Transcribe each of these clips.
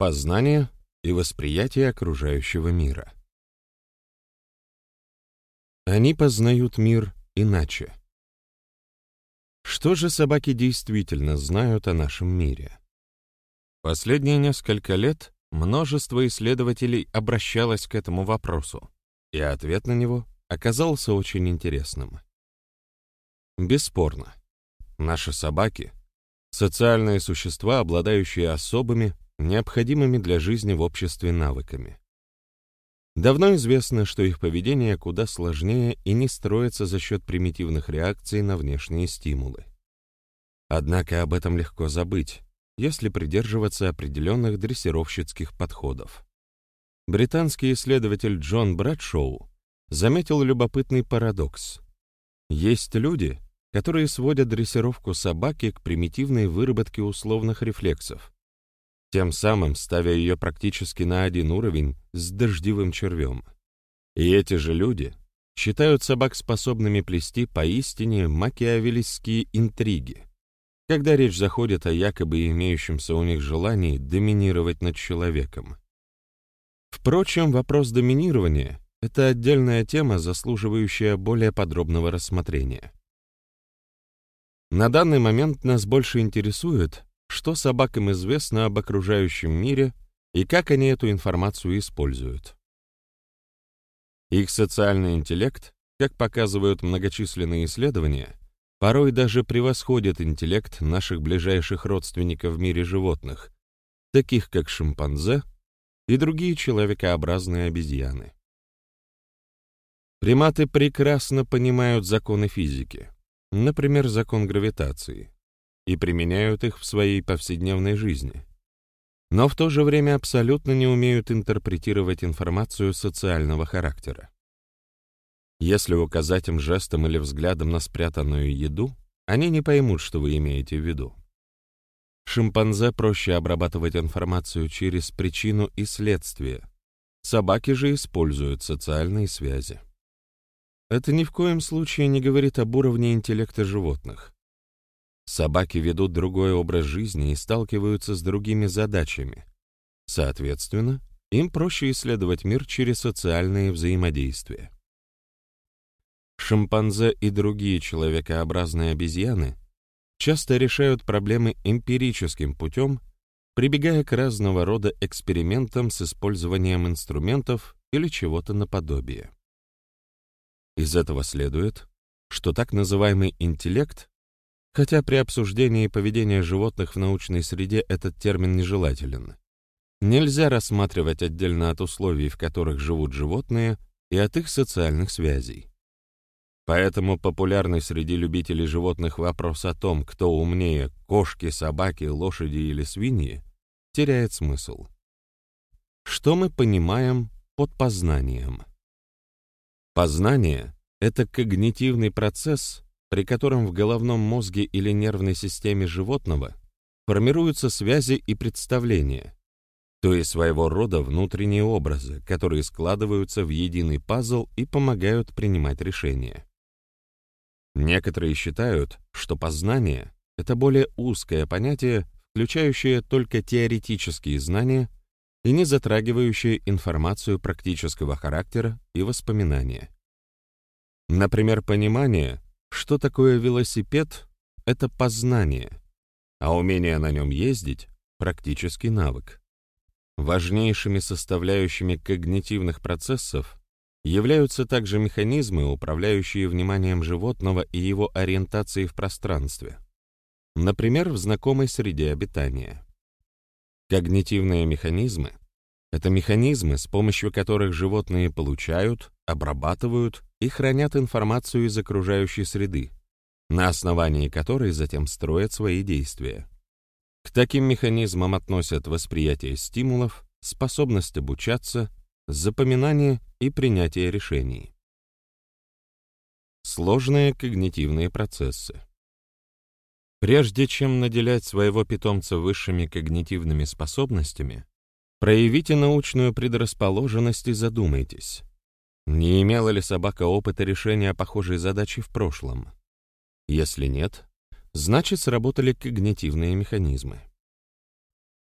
Познание и восприятие окружающего мира. Они познают мир иначе. Что же собаки действительно знают о нашем мире? Последние несколько лет множество исследователей обращалось к этому вопросу, и ответ на него оказался очень интересным. Бесспорно, наши собаки — социальные существа, обладающие особыми, необходимыми для жизни в обществе навыками. Давно известно, что их поведение куда сложнее и не строится за счет примитивных реакций на внешние стимулы. Однако об этом легко забыть, если придерживаться определенных дрессировщицких подходов. Британский исследователь Джон Брэдшоу заметил любопытный парадокс. Есть люди, которые сводят дрессировку собаки к примитивной выработке условных рефлексов, тем самым ставя ее практически на один уровень с дождевым червем. И эти же люди считают собак способными плести поистине макиавеллистские интриги, когда речь заходит о якобы имеющемся у них желании доминировать над человеком. Впрочем, вопрос доминирования — это отдельная тема, заслуживающая более подробного рассмотрения. На данный момент нас больше интересует, что собакам известно об окружающем мире и как они эту информацию используют. Их социальный интеллект, как показывают многочисленные исследования, порой даже превосходит интеллект наших ближайших родственников в мире животных, таких как шимпанзе и другие человекообразные обезьяны. Приматы прекрасно понимают законы физики, например, закон гравитации, и применяют их в своей повседневной жизни, но в то же время абсолютно не умеют интерпретировать информацию социального характера. Если указать им жестом или взглядом на спрятанную еду, они не поймут, что вы имеете в виду. Шимпанзе проще обрабатывать информацию через причину и следствие. Собаки же используют социальные связи. Это ни в коем случае не говорит об уровне интеллекта животных. Собаки ведут другой образ жизни и сталкиваются с другими задачами. Соответственно, им проще исследовать мир через социальные взаимодействия. Шимпанзе и другие человекообразные обезьяны часто решают проблемы эмпирическим путем, прибегая к разного рода экспериментам с использованием инструментов или чего-то наподобие. Из этого следует, что так называемый интеллект хотя при обсуждении поведения животных в научной среде этот термин нежелателен. Нельзя рассматривать отдельно от условий, в которых живут животные, и от их социальных связей. Поэтому популярный среди любителей животных вопрос о том, кто умнее, кошки, собаки, лошади или свиньи, теряет смысл. Что мы понимаем под познанием? Познание — это когнитивный процесс, при котором в головном мозге или нервной системе животного формируются связи и представления, то есть своего рода внутренние образы, которые складываются в единый пазл и помогают принимать решения. Некоторые считают, что познание — это более узкое понятие, включающее только теоретические знания и не затрагивающее информацию практического характера и воспоминания. Например, понимание что такое велосипед? Это познание, а умение на нем ездить — практический навык. Важнейшими составляющими когнитивных процессов являются также механизмы, управляющие вниманием животного и его ориентацией в пространстве, например, в знакомой среде обитания. Когнитивные механизмы — это механизмы, с помощью которых животные получают, обрабатывают и хранят информацию из окружающей среды, на основании которой затем строят свои действия. К таким механизмам относят восприятие стимулов, способность обучаться, запоминание и принятие решений. Сложные когнитивные процессы. Прежде чем наделять своего питомца высшими когнитивными способностями, проявите научную предрасположенность и задумайтесь, не имела ли собака опыта решения похожей задачи в прошлом? Если нет, значит сработали когнитивные механизмы.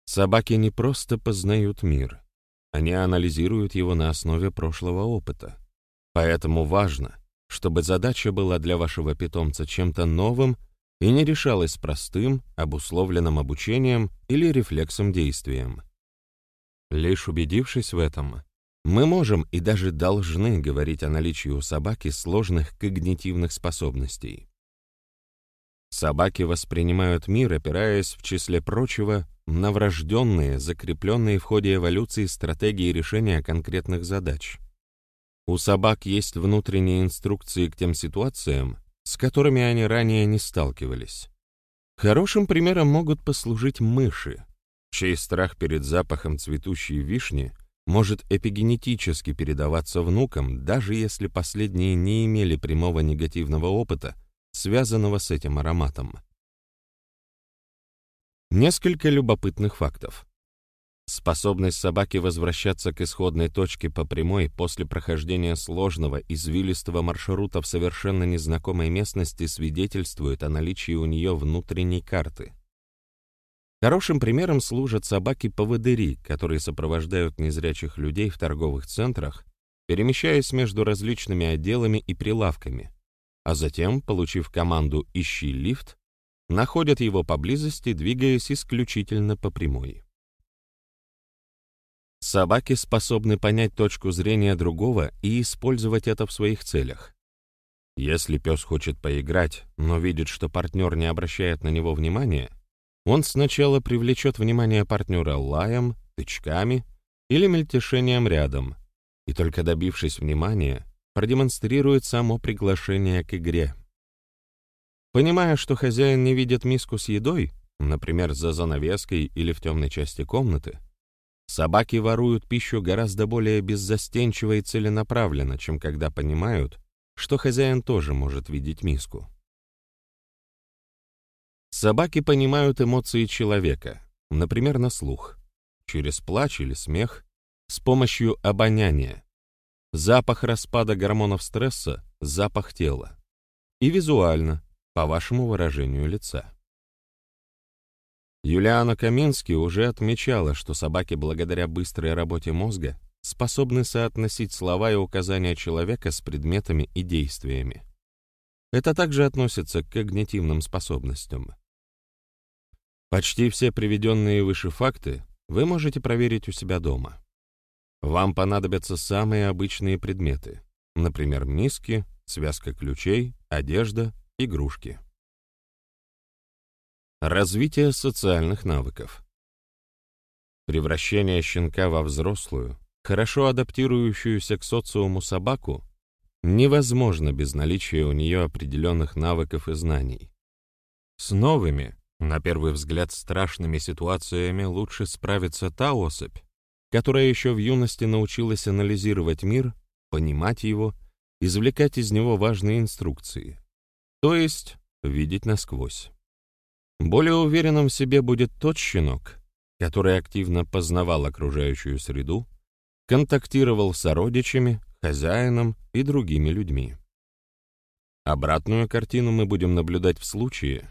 Собаки не просто познают мир, они анализируют его на основе прошлого опыта. Поэтому важно, чтобы задача была для вашего питомца чем-то новым и не решалась простым, обусловленным обучением или рефлексом действием. Лишь убедившись в этом, мы можем и даже должны говорить о наличии у собаки сложных когнитивных способностей. Собаки воспринимают мир, опираясь, в числе прочего, на врожденные, закрепленные в ходе эволюции стратегии решения конкретных задач. У собак есть внутренние инструкции к тем ситуациям, с которыми они ранее не сталкивались. Хорошим примером могут послужить мыши, чей страх перед запахом цветущей вишни может эпигенетически передаваться внукам, даже если последние не имели прямого негативного опыта, связанного с этим ароматом. Несколько любопытных фактов. Способность собаки возвращаться к исходной точке по прямой после прохождения сложного, извилистого маршрута в совершенно незнакомой местности свидетельствует о наличии у нее внутренней карты. Хорошим примером служат собаки-поводыри, которые сопровождают незрячих людей в торговых центрах, перемещаясь между различными отделами и прилавками, а затем, получив команду «Ищи лифт», находят его поблизости, двигаясь исключительно по прямой. Собаки способны понять точку зрения другого и использовать это в своих целях. Если пес хочет поиграть, но видит, что партнер не обращает на него внимания, он сначала привлечет внимание партнера лаем, тычками или мельтешением рядом, и только добившись внимания, продемонстрирует само приглашение к игре. Понимая, что хозяин не видит миску с едой, например, за занавеской или в темной части комнаты, собаки воруют пищу гораздо более беззастенчиво и целенаправленно, чем когда понимают, что хозяин тоже может видеть миску. Собаки понимают эмоции человека, например, на слух, через плач или смех, с помощью обоняния, запах распада гормонов стресса, запах тела, и визуально, по вашему выражению лица. Юлиана Камински уже отмечала, что собаки благодаря быстрой работе мозга способны соотносить слова и указания человека с предметами и действиями. Это также относится к когнитивным способностям. Почти все приведенные выше факты вы можете проверить у себя дома. Вам понадобятся самые обычные предметы, например, миски, связка ключей, одежда, игрушки. Развитие социальных навыков. Превращение щенка во взрослую, хорошо адаптирующуюся к социуму собаку невозможно без наличия у нее определенных навыков и знаний. С новыми, на первый взгляд, страшными ситуациями лучше справится та особь, которая еще в юности научилась анализировать мир, понимать его, извлекать из него важные инструкции, то есть видеть насквозь. Более уверенным в себе будет тот щенок, который активно познавал окружающую среду, контактировал с сородичами, хозяином и другими людьми. Обратную картину мы будем наблюдать в случае,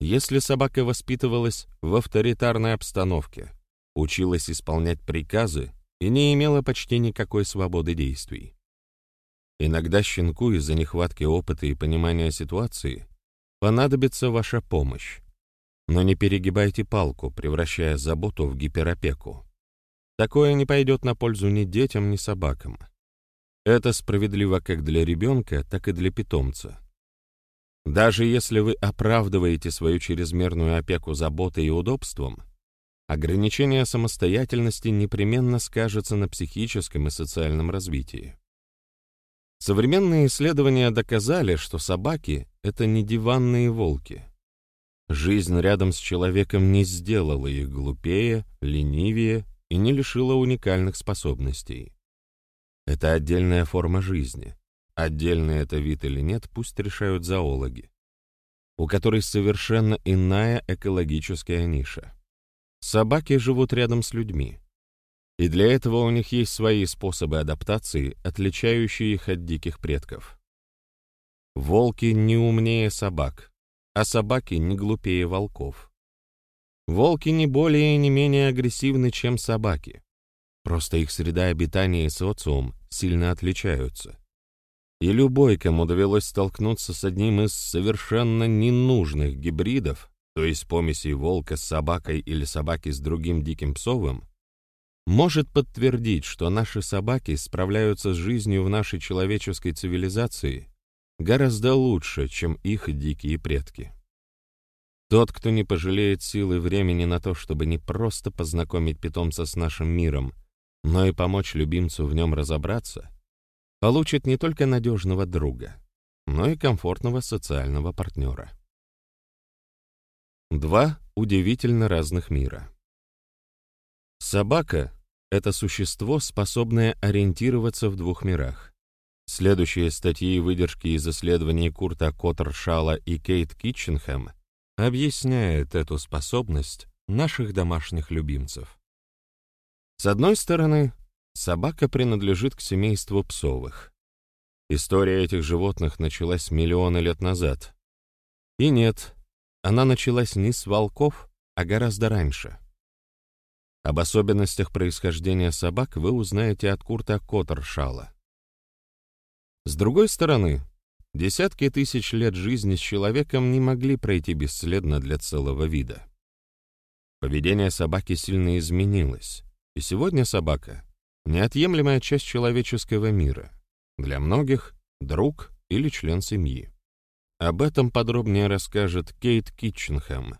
если собака воспитывалась в авторитарной обстановке, училась исполнять приказы и не имела почти никакой свободы действий. Иногда щенку из-за нехватки опыта и понимания ситуации понадобится ваша помощь. Но не перегибайте палку, превращая заботу в гиперопеку. Такое не пойдет на пользу ни детям, ни собакам. Это справедливо как для ребенка, так и для питомца. Даже если вы оправдываете свою чрезмерную опеку заботой и удобством, ограничение самостоятельности непременно скажется на психическом и социальном развитии. Современные исследования доказали, что собаки — это не диванные волки. Жизнь рядом с человеком не сделала их глупее, ленивее и не лишила уникальных способностей. Это отдельная форма жизни, Отдельный это вид или нет, пусть решают зоологи, у которой совершенно иная экологическая ниша. Собаки живут рядом с людьми, и для этого у них есть свои способы адаптации, отличающие их от диких предков. Волки не умнее собак, а собаки не глупее волков. Волки не более и не менее агрессивны, чем собаки. Просто их среда обитания и социум сильно отличаются. И любой, кому довелось столкнуться с одним из совершенно ненужных гибридов, то есть помесей волка с собакой или собаки с другим диким псовым, может подтвердить, что наши собаки справляются с жизнью в нашей человеческой цивилизации гораздо лучше, чем их дикие предки. Тот, кто не пожалеет силы и времени на то, чтобы не просто познакомить питомца с нашим миром, но и помочь любимцу в нем разобраться, получит не только надежного друга, но и комфортного социального партнера. Два удивительно разных мира. Собака — это существо, способное ориентироваться в двух мирах. Следующие статьи и выдержки из исследований Курта Коттершала и Кейт Китченхэм объясняют эту способность наших домашних любимцев. С одной стороны, Собака принадлежит к семейству псовых. История этих животных началась миллионы лет назад. И нет, она началась не с волков, а гораздо раньше. Об особенностях происхождения собак вы узнаете от Курта Коттершала. С другой стороны, десятки тысяч лет жизни с человеком не могли пройти бесследно для целого вида. Поведение собаки сильно изменилось, и сегодня собака неотъемлемая часть человеческого мира, для многих — друг или член семьи. Об этом подробнее расскажет Кейт Китченхэм.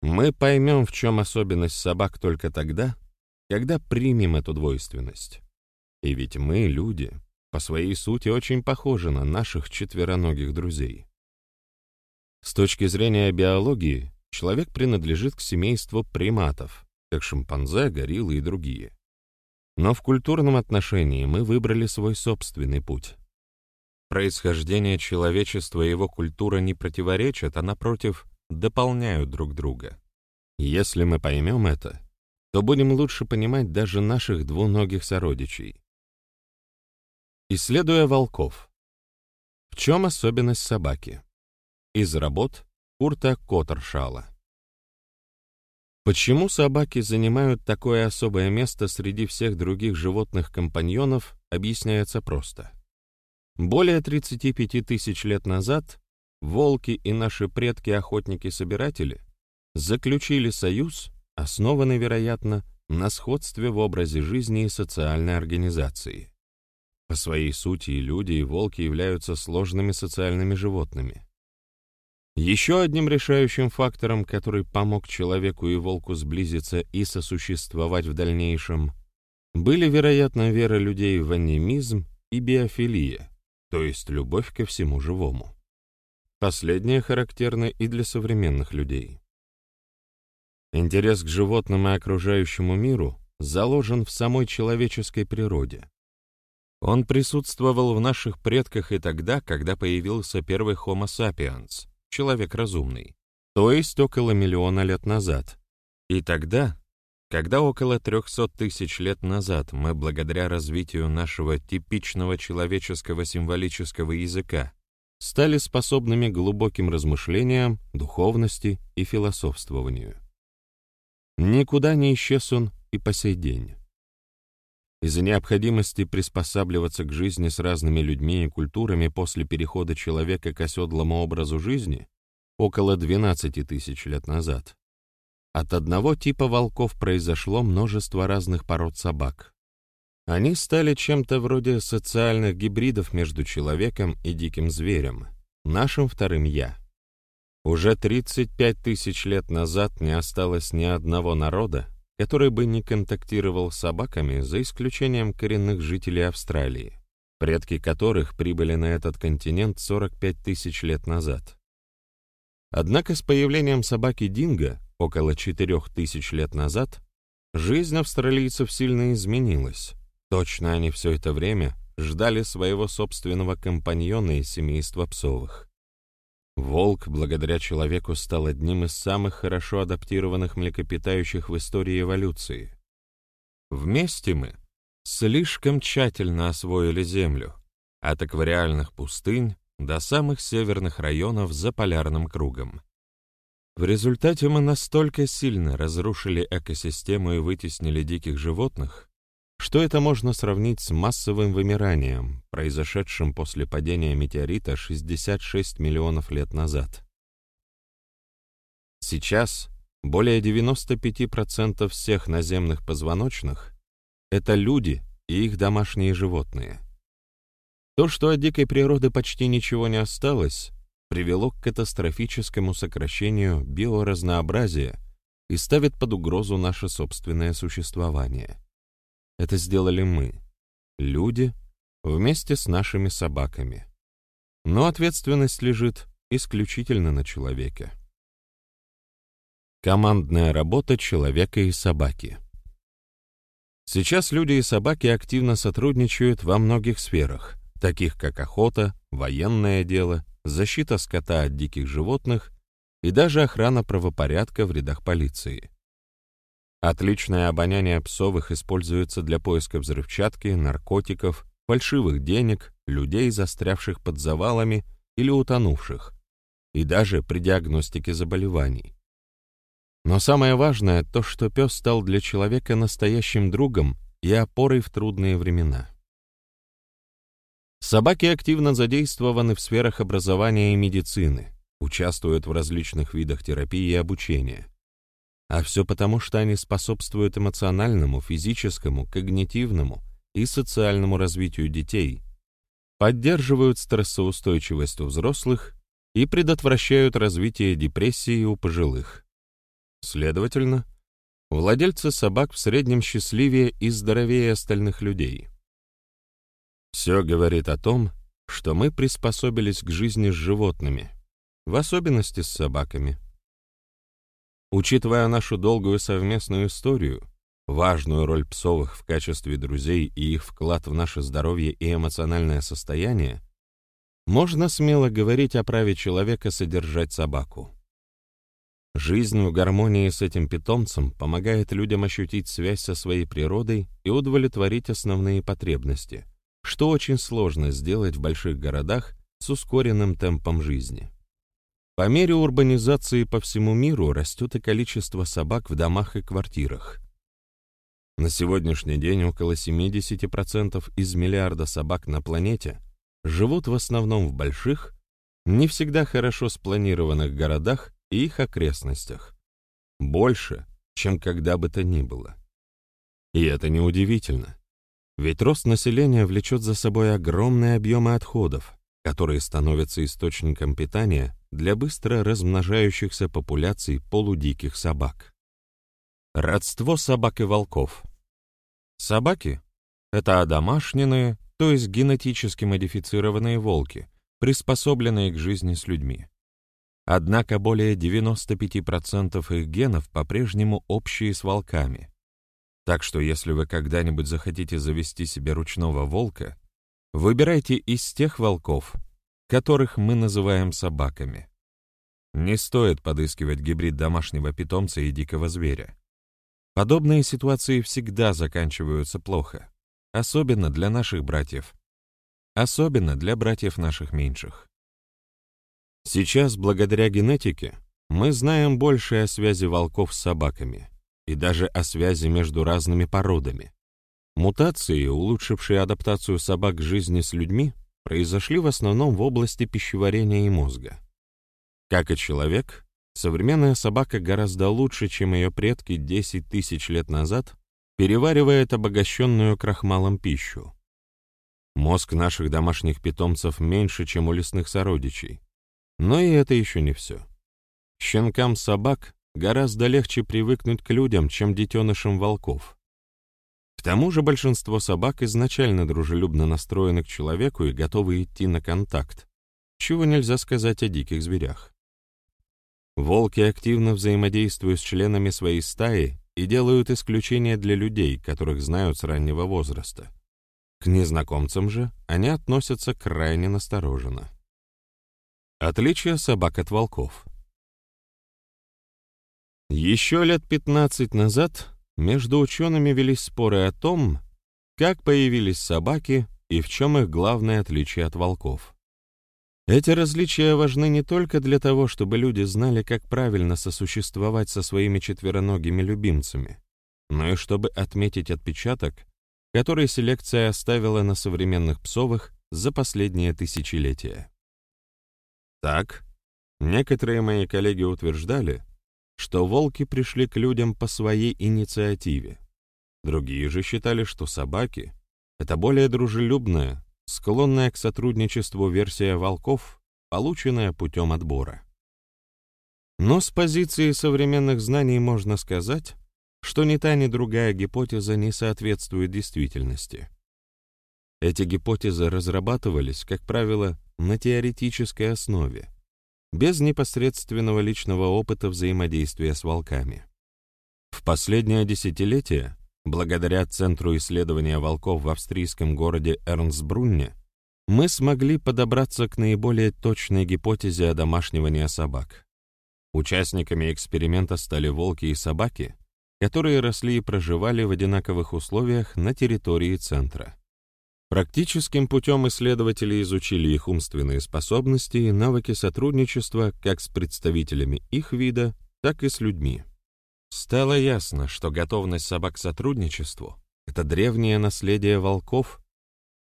Мы поймем, в чем особенность собак только тогда, когда примем эту двойственность. И ведь мы, люди, по своей сути очень похожи на наших четвероногих друзей. С точки зрения биологии, человек принадлежит к семейству приматов, как шимпанзе, гориллы и другие. Но в культурном отношении мы выбрали свой собственный путь. Происхождение человечества и его культура не противоречат, а напротив, дополняют друг друга. если мы поймем это, то будем лучше понимать даже наших двуногих сородичей. Исследуя волков. В чем особенность собаки? Из работ Курта Коттершала. Почему собаки занимают такое особое место среди всех других животных-компаньонов, объясняется просто. Более 35 тысяч лет назад волки и наши предки-охотники-собиратели заключили союз, основанный, вероятно, на сходстве в образе жизни и социальной организации. По своей сути люди, и волки являются сложными социальными животными. Еще одним решающим фактором, который помог человеку и волку сблизиться и сосуществовать в дальнейшем, были, вероятно, вера людей в анимизм и биофилия, то есть любовь ко всему живому. Последнее характерно и для современных людей. Интерес к животным и окружающему миру заложен в самой человеческой природе. Он присутствовал в наших предках и тогда, когда появился первый Homo sapiens, человек разумный, то есть около миллиона лет назад. И тогда, когда около 300 тысяч лет назад мы благодаря развитию нашего типичного человеческого символического языка стали способными к глубоким размышлениям, духовности и философствованию. Никуда не исчез он и по сей день. Из-за необходимости приспосабливаться к жизни с разными людьми и культурами после перехода человека к оседлому образу жизни около 12 тысяч лет назад, от одного типа волков произошло множество разных пород собак. Они стали чем-то вроде социальных гибридов между человеком и диким зверем, нашим вторым «я». Уже 35 тысяч лет назад не осталось ни одного народа, который бы не контактировал с собаками, за исключением коренных жителей Австралии, предки которых прибыли на этот континент 45 тысяч лет назад. Однако с появлением собаки Динго около 4 тысяч лет назад жизнь австралийцев сильно изменилась. Точно они все это время ждали своего собственного компаньона из семейства псовых. Волк, благодаря человеку, стал одним из самых хорошо адаптированных млекопитающих в истории эволюции. Вместе мы слишком тщательно освоили Землю, от аквариальных пустынь до самых северных районов за полярным кругом. В результате мы настолько сильно разрушили экосистему и вытеснили диких животных, что это можно сравнить с массовым вымиранием, произошедшим после падения метеорита 66 миллионов лет назад. Сейчас более 95% всех наземных позвоночных — это люди и их домашние животные. То, что от дикой природы почти ничего не осталось, привело к катастрофическому сокращению биоразнообразия и ставит под угрозу наше собственное существование. Это сделали мы, люди, вместе с нашими собаками. Но ответственность лежит исключительно на человеке. Командная работа человека и собаки. Сейчас люди и собаки активно сотрудничают во многих сферах, таких как охота, военное дело, защита скота от диких животных и даже охрана правопорядка в рядах полиции. Отличное обоняние псовых используется для поиска взрывчатки, наркотиков, фальшивых денег, людей, застрявших под завалами или утонувших, и даже при диагностике заболеваний. Но самое важное то, что пес стал для человека настоящим другом и опорой в трудные времена. Собаки активно задействованы в сферах образования и медицины, участвуют в различных видах терапии и обучения. А все потому, что они способствуют эмоциональному, физическому, когнитивному и социальному развитию детей, поддерживают стрессоустойчивость у взрослых и предотвращают развитие депрессии у пожилых. Следовательно, владельцы собак в среднем счастливее и здоровее остальных людей. Все говорит о том, что мы приспособились к жизни с животными, в особенности с собаками. Учитывая нашу долгую совместную историю, важную роль псовых в качестве друзей и их вклад в наше здоровье и эмоциональное состояние, можно смело говорить о праве человека содержать собаку. Жизнь в гармонии с этим питомцем помогает людям ощутить связь со своей природой и удовлетворить основные потребности — что очень сложно сделать в больших городах с ускоренным темпом жизни. По мере урбанизации по всему миру растет и количество собак в домах и квартирах. На сегодняшний день около 70% из миллиарда собак на планете живут в основном в больших, не всегда хорошо спланированных городах и их окрестностях. Больше, чем когда бы то ни было. И это неудивительно. Ведь рост населения влечет за собой огромные объемы отходов, которые становятся источником питания для быстро размножающихся популяций полудиких собак. Родство собак и волков. Собаки — это одомашненные, то есть генетически модифицированные волки, приспособленные к жизни с людьми. Однако более 95% их генов по-прежнему общие с волками, так что если вы когда-нибудь захотите завести себе ручного волка, выбирайте из тех волков, которых мы называем собаками. Не стоит подыскивать гибрид домашнего питомца и дикого зверя. Подобные ситуации всегда заканчиваются плохо, особенно для наших братьев, особенно для братьев наших меньших. Сейчас, благодаря генетике, мы знаем больше о связи волков с собаками — и даже о связи между разными породами. Мутации, улучшившие адаптацию собак к жизни с людьми, произошли в основном в области пищеварения и мозга. Как и человек, современная собака гораздо лучше, чем ее предки 10 тысяч лет назад, переваривает обогащенную крахмалом пищу. Мозг наших домашних питомцев меньше, чем у лесных сородичей. Но и это еще не все. Щенкам собак гораздо легче привыкнуть к людям, чем детенышам волков. Тому же большинство собак изначально дружелюбно настроены к человеку и готовы идти на контакт, чего нельзя сказать о диких зверях. Волки активно взаимодействуют с членами своей стаи и делают исключения для людей, которых знают с раннего возраста. К незнакомцам же они относятся крайне настороженно. Отличие собак от волков — еще лет 15 назад между учеными велись споры о том, как появились собаки и в чем их главное отличие от волков. Эти различия важны не только для того, чтобы люди знали, как правильно сосуществовать со своими четвероногими любимцами, но и чтобы отметить отпечаток, который селекция оставила на современных псовых за последние тысячелетия. Так, некоторые мои коллеги утверждали, что волки пришли к людям по своей инициативе. Другие же считали, что собаки — это более дружелюбная, склонная к сотрудничеству версия волков, полученная путем отбора. Но с позиции современных знаний можно сказать, что ни та, ни другая гипотеза не соответствует действительности. Эти гипотезы разрабатывались, как правило, на теоретической основе, без непосредственного личного опыта взаимодействия с волками. В последнее десятилетие Благодаря Центру исследования волков в австрийском городе Эрнсбрунне мы смогли подобраться к наиболее точной гипотезе одомашнивания собак. Участниками эксперимента стали волки и собаки, которые росли и проживали в одинаковых условиях на территории Центра. Практическим путем исследователи изучили их умственные способности и навыки сотрудничества как с представителями их вида, так и с людьми. Стало ясно, что готовность собак к сотрудничеству — это древнее наследие волков,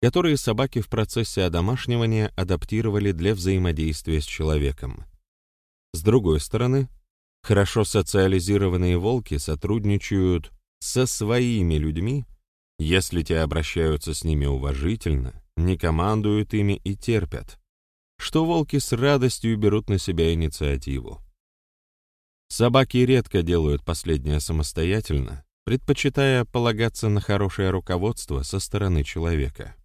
которые собаки в процессе одомашнивания адаптировали для взаимодействия с человеком. С другой стороны, хорошо социализированные волки сотрудничают со своими людьми, если те обращаются с ними уважительно, не командуют ими и терпят, что волки с радостью берут на себя инициативу. Собаки редко делают последнее самостоятельно, предпочитая полагаться на хорошее руководство со стороны человека.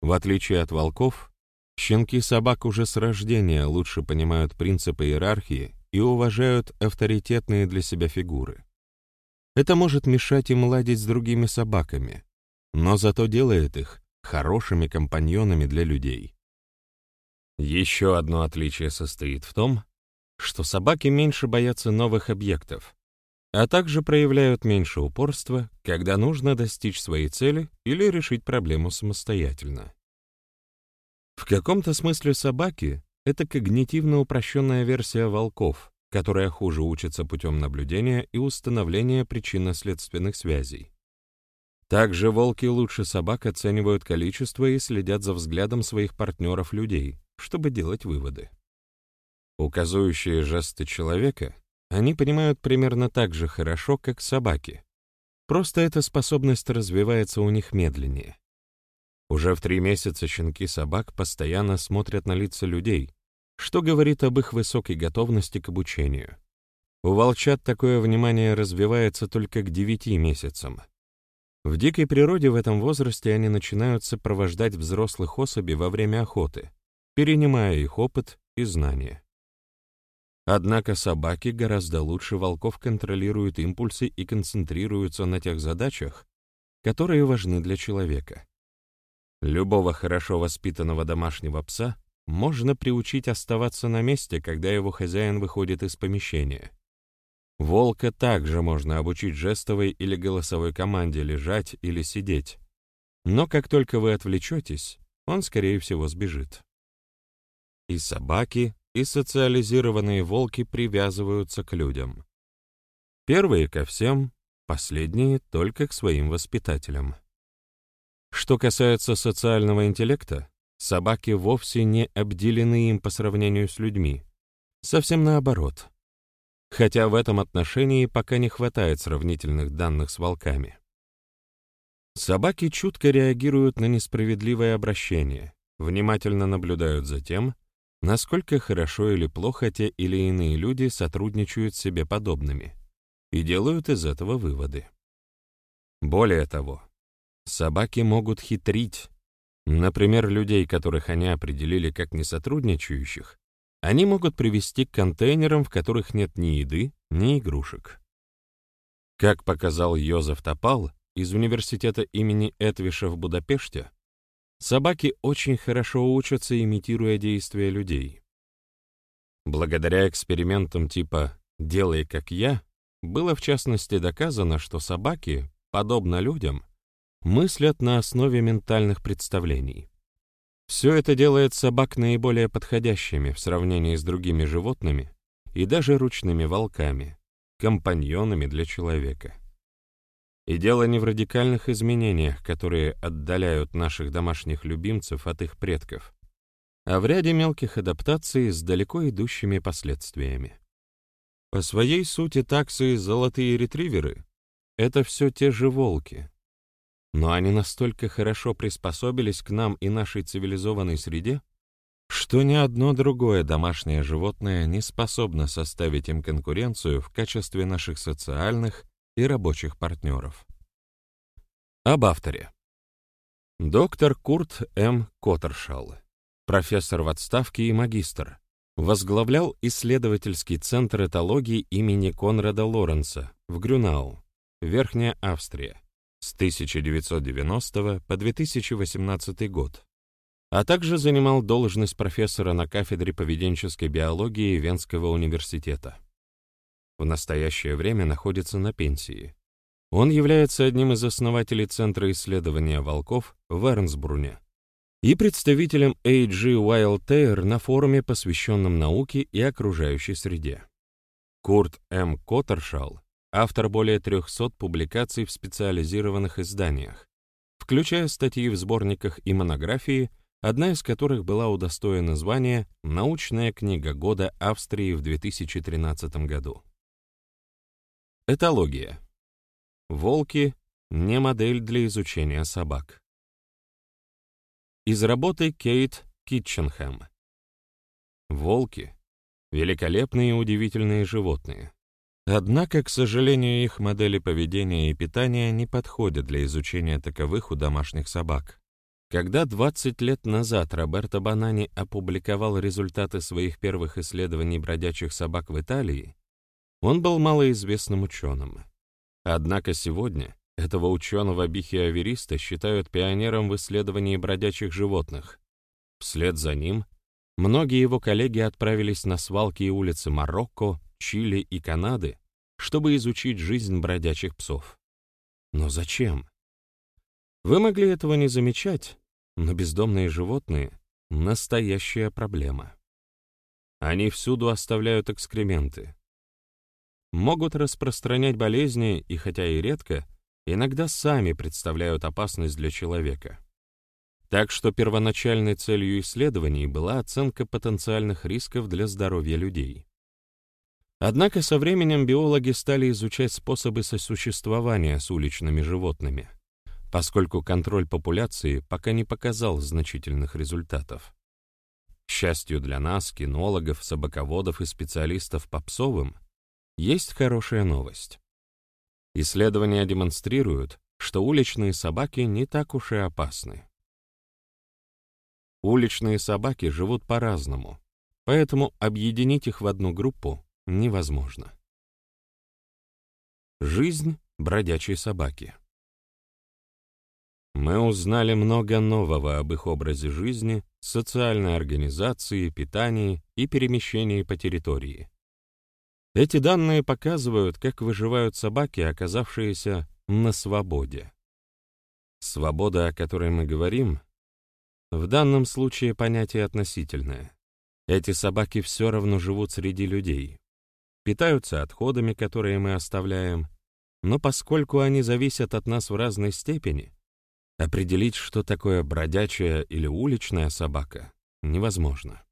В отличие от волков, щенки собак уже с рождения лучше понимают принципы иерархии и уважают авторитетные для себя фигуры. Это может мешать им ладить с другими собаками, но зато делает их хорошими компаньонами для людей. Еще одно отличие состоит в том, что собаки меньше боятся новых объектов, а также проявляют меньше упорства, когда нужно достичь своей цели или решить проблему самостоятельно. В каком-то смысле собаки — это когнитивно упрощенная версия волков, которая хуже учится путем наблюдения и установления причинно-следственных связей. Также волки лучше собак оценивают количество и следят за взглядом своих партнеров-людей, чтобы делать выводы. Указующие жесты человека они понимают примерно так же хорошо, как собаки. Просто эта способность развивается у них медленнее. Уже в три месяца щенки собак постоянно смотрят на лица людей, что говорит об их высокой готовности к обучению. У волчат такое внимание развивается только к девяти месяцам. В дикой природе в этом возрасте они начинают сопровождать взрослых особей во время охоты, перенимая их опыт и знания. Однако собаки гораздо лучше волков контролируют импульсы и концентрируются на тех задачах, которые важны для человека. Любого хорошо воспитанного домашнего пса можно приучить оставаться на месте, когда его хозяин выходит из помещения. Волка также можно обучить жестовой или голосовой команде лежать или сидеть. Но как только вы отвлечетесь, он, скорее всего, сбежит. И собаки, и социализированные волки привязываются к людям. Первые ко всем, последние только к своим воспитателям. Что касается социального интеллекта, собаки вовсе не обделены им по сравнению с людьми. Совсем наоборот. Хотя в этом отношении пока не хватает сравнительных данных с волками. Собаки чутко реагируют на несправедливое обращение, внимательно наблюдают за тем, насколько хорошо или плохо те или иные люди сотрудничают с себе подобными, и делают из этого выводы. Более того, собаки могут хитрить. Например, людей, которых они определили как несотрудничающих, они могут привести к контейнерам, в которых нет ни еды, ни игрушек. Как показал Йозеф Топал из университета имени Этвиша в Будапеште, Собаки очень хорошо учатся, имитируя действия людей. Благодаря экспериментам типа «делай как я», было в частности доказано, что собаки, подобно людям, мыслят на основе ментальных представлений. Все это делает собак наиболее подходящими в сравнении с другими животными и даже ручными волками, компаньонами для человека. И дело не в радикальных изменениях, которые отдаляют наших домашних любимцев от их предков, а в ряде мелких адаптаций с далеко идущими последствиями. По своей сути таксы золотые ретриверы — это все те же волки, но они настолько хорошо приспособились к нам и нашей цивилизованной среде, что ни одно другое домашнее животное не способно составить им конкуренцию в качестве наших социальных и рабочих партнеров. Об авторе. Доктор Курт М. Коттершалл, профессор в отставке и магистр, возглавлял исследовательский центр этологии имени Конрада Лоренца в Грюнау, Верхняя Австрия, с 1990 по 2018 год, а также занимал должность профессора на кафедре поведенческой биологии Венского университета. В настоящее время находится на пенсии. Он является одним из основателей Центра исследования волков в Эрнсбруне и представителем A.G. Wildtair на форуме, посвященном науке и окружающей среде. Курт М. Коттершалл автор более 300 публикаций в специализированных изданиях, включая статьи в сборниках и монографии, одна из которых была удостоена звания «Научная книга года Австрии» в 2013 году. Этология. Волки — не модель для изучения собак. Из работы Кейт Китченхэм. Волки — великолепные и удивительные животные. Однако, к сожалению, их модели поведения и питания не подходят для изучения таковых у домашних собак. Когда 20 лет назад Роберто Банани опубликовал результаты своих первых исследований бродячих собак в Италии, он был малоизвестным ученым. Однако сегодня этого ученого-бихиавериста считают пионером в исследовании бродячих животных. Вслед за ним многие его коллеги отправились на свалки и улицы Марокко, Чили и Канады, чтобы изучить жизнь бродячих псов. Но зачем? Вы могли этого не замечать, но бездомные животные — настоящая проблема. Они всюду оставляют экскременты. Могут распространять болезни и, хотя и редко, иногда сами представляют опасность для человека. Так что первоначальной целью исследований была оценка потенциальных рисков для здоровья людей. Однако со временем биологи стали изучать способы сосуществования с уличными животными, поскольку контроль популяции пока не показал значительных результатов. К счастью для нас, кинологов, собаководов и специалистов по псовым, есть хорошая новость. Исследования демонстрируют, что уличные собаки не так уж и опасны. Уличные собаки живут по-разному, поэтому объединить их в одну группу невозможно. Жизнь бродячей собаки. Мы узнали много нового об их образе жизни, социальной организации, питании и перемещении по территории. Эти данные показывают, как выживают собаки, оказавшиеся на свободе. Свобода, о которой мы говорим, в данном случае понятие относительное. Эти собаки все равно живут среди людей, питаются отходами, которые мы оставляем, но поскольку они зависят от нас в разной степени, определить, что такое бродячая или уличная собака, невозможно.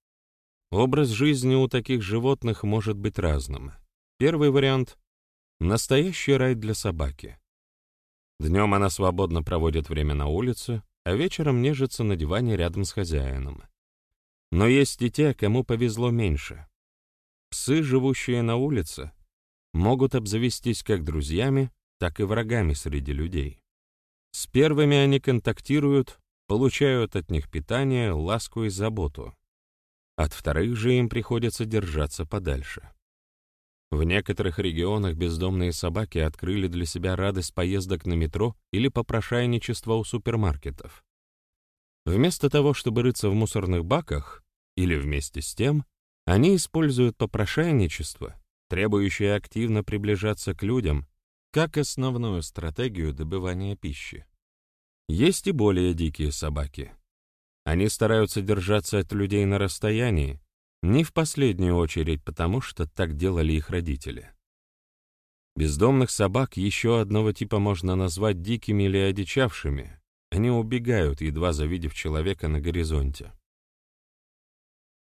Образ жизни у таких животных может быть разным. Первый вариант — настоящий рай для собаки. Днем она свободно проводит время на улице, а вечером нежится на диване рядом с хозяином. Но есть и те, кому повезло меньше. Псы, живущие на улице, могут обзавестись как друзьями, так и врагами среди людей. С первыми они контактируют, получают от них питание, ласку и заботу. От вторых же им приходится держаться подальше. В некоторых регионах бездомные собаки открыли для себя радость поездок на метро или попрошайничества у супермаркетов. Вместо того, чтобы рыться в мусорных баках, или вместе с тем, они используют попрошайничество, требующее активно приближаться к людям, как основную стратегию добывания пищи. Есть и более дикие собаки. Они стараются держаться от людей на расстоянии, не в последнюю очередь потому, что так делали их родители. Бездомных собак еще одного типа можно назвать дикими или одичавшими. Они убегают, едва завидев человека на горизонте.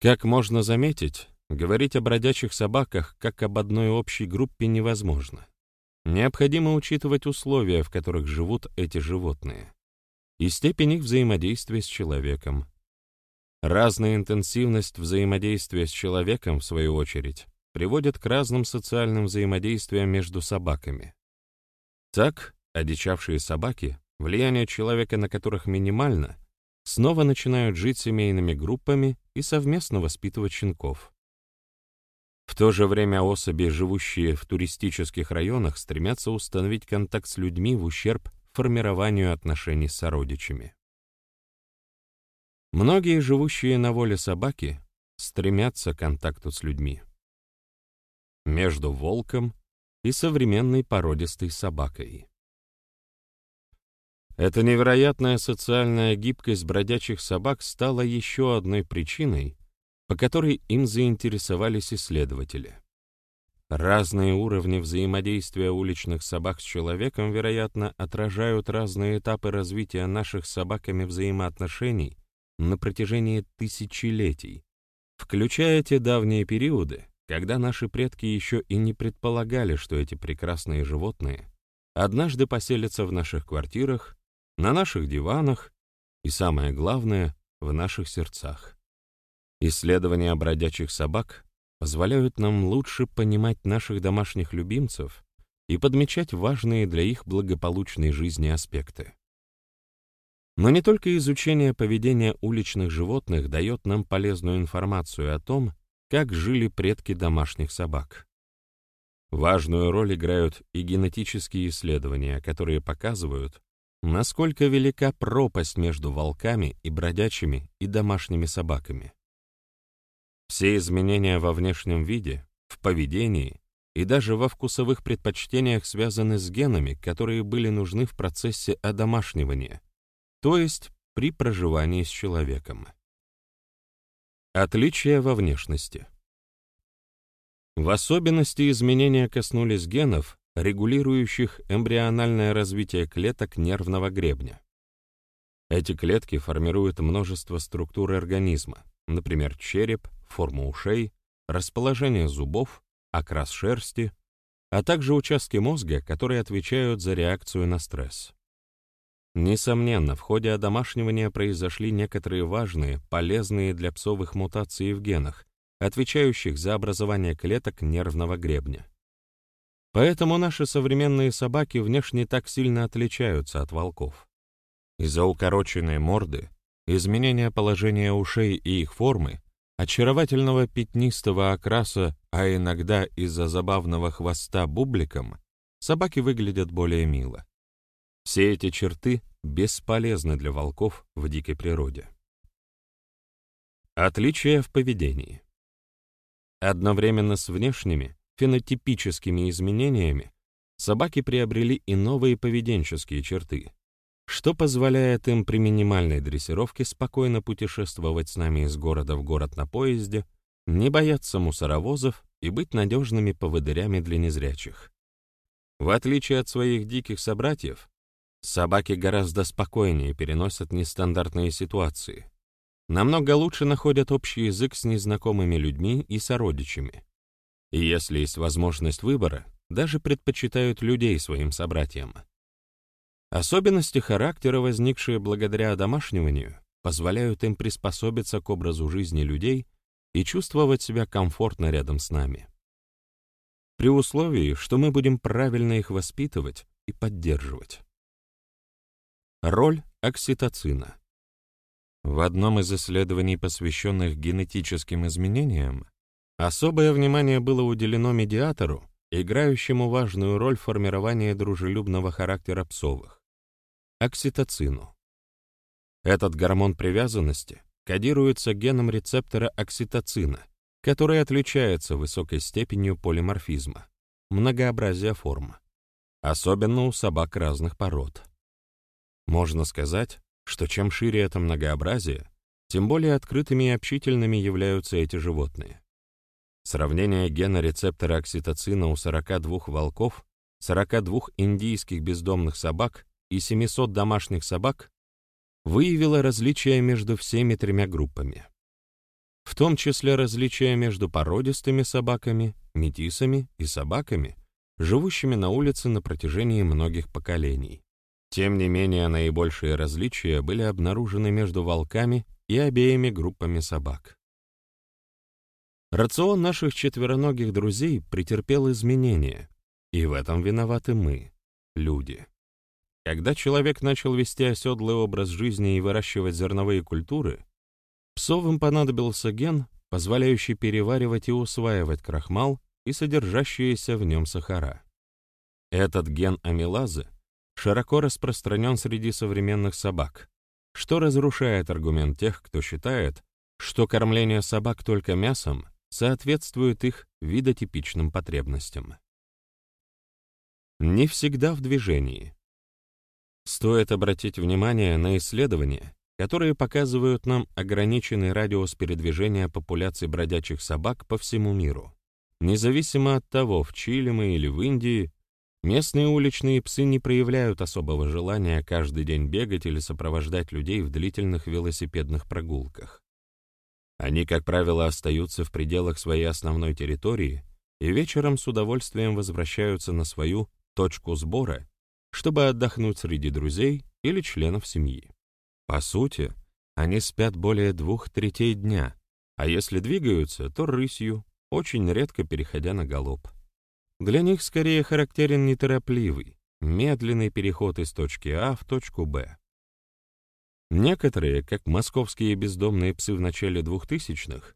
Как можно заметить, говорить о бродячих собаках как об одной общей группе невозможно. Необходимо учитывать условия, в которых живут эти животные, и степень их взаимодействия с человеком. Разная интенсивность взаимодействия с человеком, в свою очередь, приводит к разным социальным взаимодействиям между собаками. Так, одичавшие собаки, влияние человека на которых минимально, снова начинают жить семейными группами и совместно воспитывать щенков. В то же время особи, живущие в туристических районах, стремятся установить контакт с людьми в ущерб формированию отношений с сородичами. Многие живущие на воле собаки стремятся к контакту с людьми. Между волком и современной породистой собакой. Эта невероятная социальная гибкость бродячих собак стала еще одной причиной, по которой им заинтересовались исследователи. Разные уровни взаимодействия уличных собак с человеком, вероятно, отражают разные этапы развития наших собаками взаимоотношений на протяжении тысячелетий, включая те давние периоды, когда наши предки еще и не предполагали, что эти прекрасные животные однажды поселятся в наших квартирах, на наших диванах и, самое главное, в наших сердцах. Исследования бродячих собак позволяют нам лучше понимать наших домашних любимцев и подмечать важные для их благополучной жизни аспекты. Но не только изучение поведения уличных животных дает нам полезную информацию о том, как жили предки домашних собак. Важную роль играют и генетические исследования, которые показывают, насколько велика пропасть между волками и бродячими и домашними собаками. Все изменения во внешнем виде, в поведении и даже во вкусовых предпочтениях связаны с генами, которые были нужны в процессе одомашнивания, то есть при проживании с человеком. Отличия во внешности. В особенности изменения коснулись генов, регулирующих эмбриональное развитие клеток нервного гребня. Эти клетки формируют множество структур организма, например, череп, форму ушей, расположение зубов, окрас шерсти, а также участки мозга, которые отвечают за реакцию на стресс. Несомненно, в ходе одомашнивания произошли некоторые важные, полезные для псовых мутации в генах, отвечающих за образование клеток нервного гребня. Поэтому наши современные собаки внешне так сильно отличаются от волков. Из-за укороченной морды, изменения положения ушей и их формы, очаровательного пятнистого окраса, а иногда из-за забавного хвоста бубликом, собаки выглядят более мило. Все эти черты бесполезны для волков в дикой природе. Отличия в поведении. Одновременно с внешними, фенотипическими изменениями собаки приобрели и новые поведенческие черты, что позволяет им при минимальной дрессировке спокойно путешествовать с нами из города в город на поезде, не бояться мусоровозов и быть надежными поводырями для незрячих. В отличие от своих диких собратьев, собаки гораздо спокойнее переносят нестандартные ситуации, намного лучше находят общий язык с незнакомыми людьми и сородичами. И если есть возможность выбора, даже предпочитают людей своим собратьям. Особенности характера, возникшие благодаря домашниванию, позволяют им приспособиться к образу жизни людей и чувствовать себя комфортно рядом с нами. При условии, что мы будем правильно их воспитывать и поддерживать. Роль окситоцина. В одном из исследований, посвященных генетическим изменениям, особое внимание было уделено медиатору, играющему важную роль в формировании дружелюбного характера псовых окситоцину. Этот гормон привязанности кодируется геном рецептора окситоцина, который отличается высокой степенью полиморфизма, многообразия форм, особенно у собак разных пород. Можно сказать, что чем шире это многообразие, тем более открытыми и общительными являются эти животные. Сравнение гена рецептора окситоцина у 42 волков, 42 индийских бездомных собак и 700 домашних собак выявило различия между всеми тремя группами. В том числе различия между породистыми собаками, метисами и собаками, живущими на улице на протяжении многих поколений. Тем не менее, наибольшие различия были обнаружены между волками и обеими группами собак. Рацион наших четвероногих друзей претерпел изменения, и в этом виноваты мы, люди. Когда человек начал вести оседлый образ жизни и выращивать зерновые культуры, псовым понадобился ген, позволяющий переваривать и усваивать крахмал и содержащиеся в нем сахара. Этот ген амилазы широко распространен среди современных собак, что разрушает аргумент тех, кто считает, что кормление собак только мясом соответствует их видотипичным потребностям. Не всегда в движении. Стоит обратить внимание на исследования, которые показывают нам ограниченный радиус передвижения популяций бродячих собак по всему миру. Независимо от того, в Чили мы или в Индии, местные уличные псы не проявляют особого желания каждый день бегать или сопровождать людей в длительных велосипедных прогулках. Они, как правило, остаются в пределах своей основной территории и вечером с удовольствием возвращаются на свою точку сбора, чтобы отдохнуть среди друзей или членов семьи. По сути, они спят более двух третей дня, а если двигаются, то рысью, очень редко переходя на галоп. Для них скорее характерен неторопливый, медленный переход из точки А в точку Б. Некоторые, как московские бездомные псы в начале 2000-х,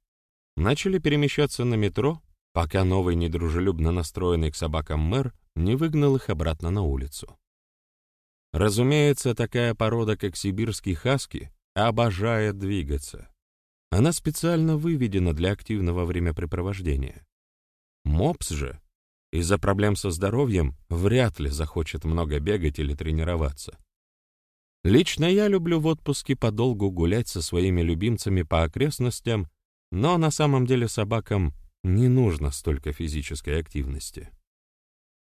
начали перемещаться на метро, пока новый недружелюбно настроенный к собакам мэр не выгнал их обратно на улицу. Разумеется, такая порода, как сибирский хаски, обожает двигаться. Она специально выведена для активного времяпрепровождения. Мопс же, из-за проблем со здоровьем, вряд ли захочет много бегать или тренироваться. Лично я люблю в отпуске подолгу гулять со своими любимцами по окрестностям, но на самом деле собакам не нужно столько физической активности.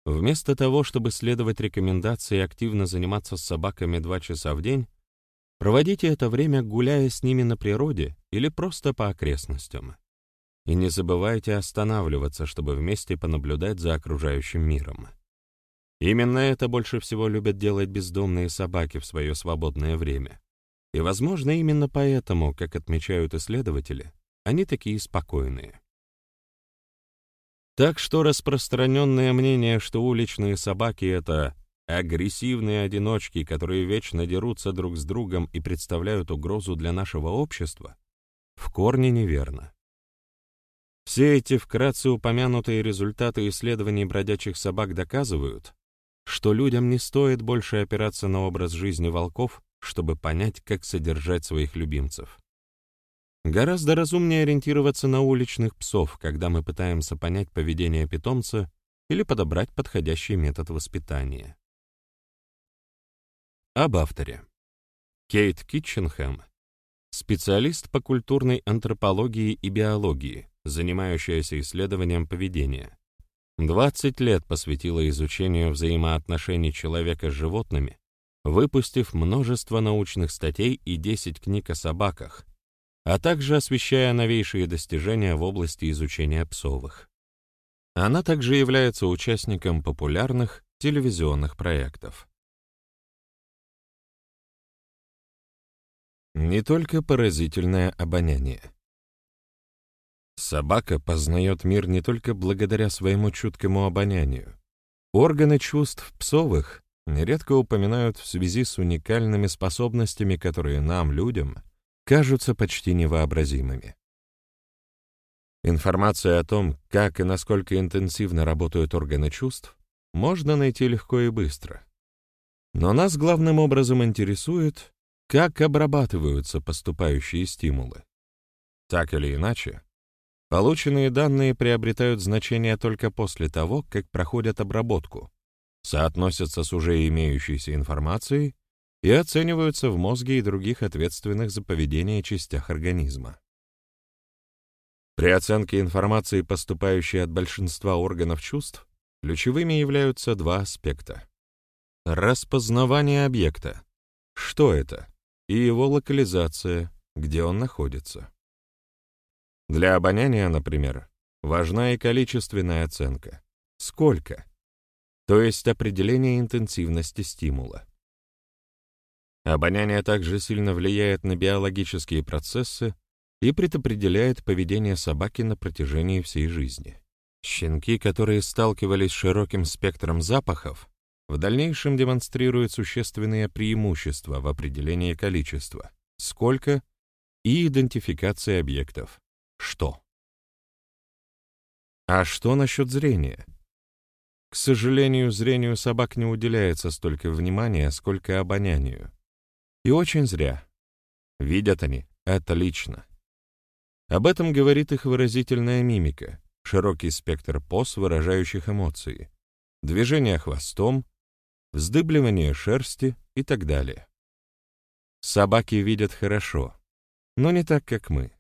Вместо того, чтобы следовать рекомендации активно заниматься с собаками два часа в день, Проводите это время, гуляя с ними на природе или просто по окрестностям. И не забывайте останавливаться, чтобы вместе понаблюдать за окружающим миром. Именно это больше всего любят делать бездомные собаки в свое свободное время. И, возможно, именно поэтому, как отмечают исследователи, они такие спокойные. Так что распространенное мнение, что уличные собаки — это Агрессивные одиночки, которые вечно дерутся друг с другом и представляют угрозу для нашего общества, в корне неверно. Все эти вкратце упомянутые результаты исследований бродячих собак доказывают, что людям не стоит больше опираться на образ жизни волков, чтобы понять, как содержать своих любимцев. Гораздо разумнее ориентироваться на уличных псов, когда мы пытаемся понять поведение питомца или подобрать подходящий метод воспитания. Об авторе. Кейт Китченхэм, специалист по культурной антропологии и биологии, занимающаяся исследованием поведения. 20 лет посвятила изучению взаимоотношений человека с животными, выпустив множество научных статей и 10 книг о собаках, а также освещая новейшие достижения в области изучения псовых. Она также является участником популярных телевизионных проектов. Не только поразительное обоняние. Собака познает мир не только благодаря своему чуткому обонянию. Органы чувств псовых нередко упоминают в связи с уникальными способностями, которые нам, людям, кажутся почти невообразимыми. Информация о том, как и насколько интенсивно работают органы чувств, можно найти легко и быстро. Но нас главным образом интересует, как обрабатываются поступающие стимулы? Так или иначе, полученные данные приобретают значение только после того, как проходят обработку, соотносятся с уже имеющейся информацией и оцениваются в мозге и других ответственных за поведение частях организма. При оценке информации, поступающей от большинства органов чувств, ключевыми являются два аспекта. Распознавание объекта. Что это? И его локализация, где он находится. Для обоняния, например, важна и количественная оценка. Сколько? То есть определение интенсивности стимула. Обоняние также сильно влияет на биологические процессы и предопределяет поведение собаки на протяжении всей жизни. Щенки, которые сталкивались с широким спектром запахов, в дальнейшем демонстрируют существенные преимущества в определении количества, сколько и идентификации объектов, что. А что насчет зрения? К сожалению, зрению собак не уделяется столько внимания, сколько обонянию. И очень зря. Видят они отлично. Об этом говорит их выразительная мимика, широкий спектр поз, выражающих эмоции, движение хвостом, вздыбливание шерсти и так далее. Собаки видят хорошо, но не так, как мы.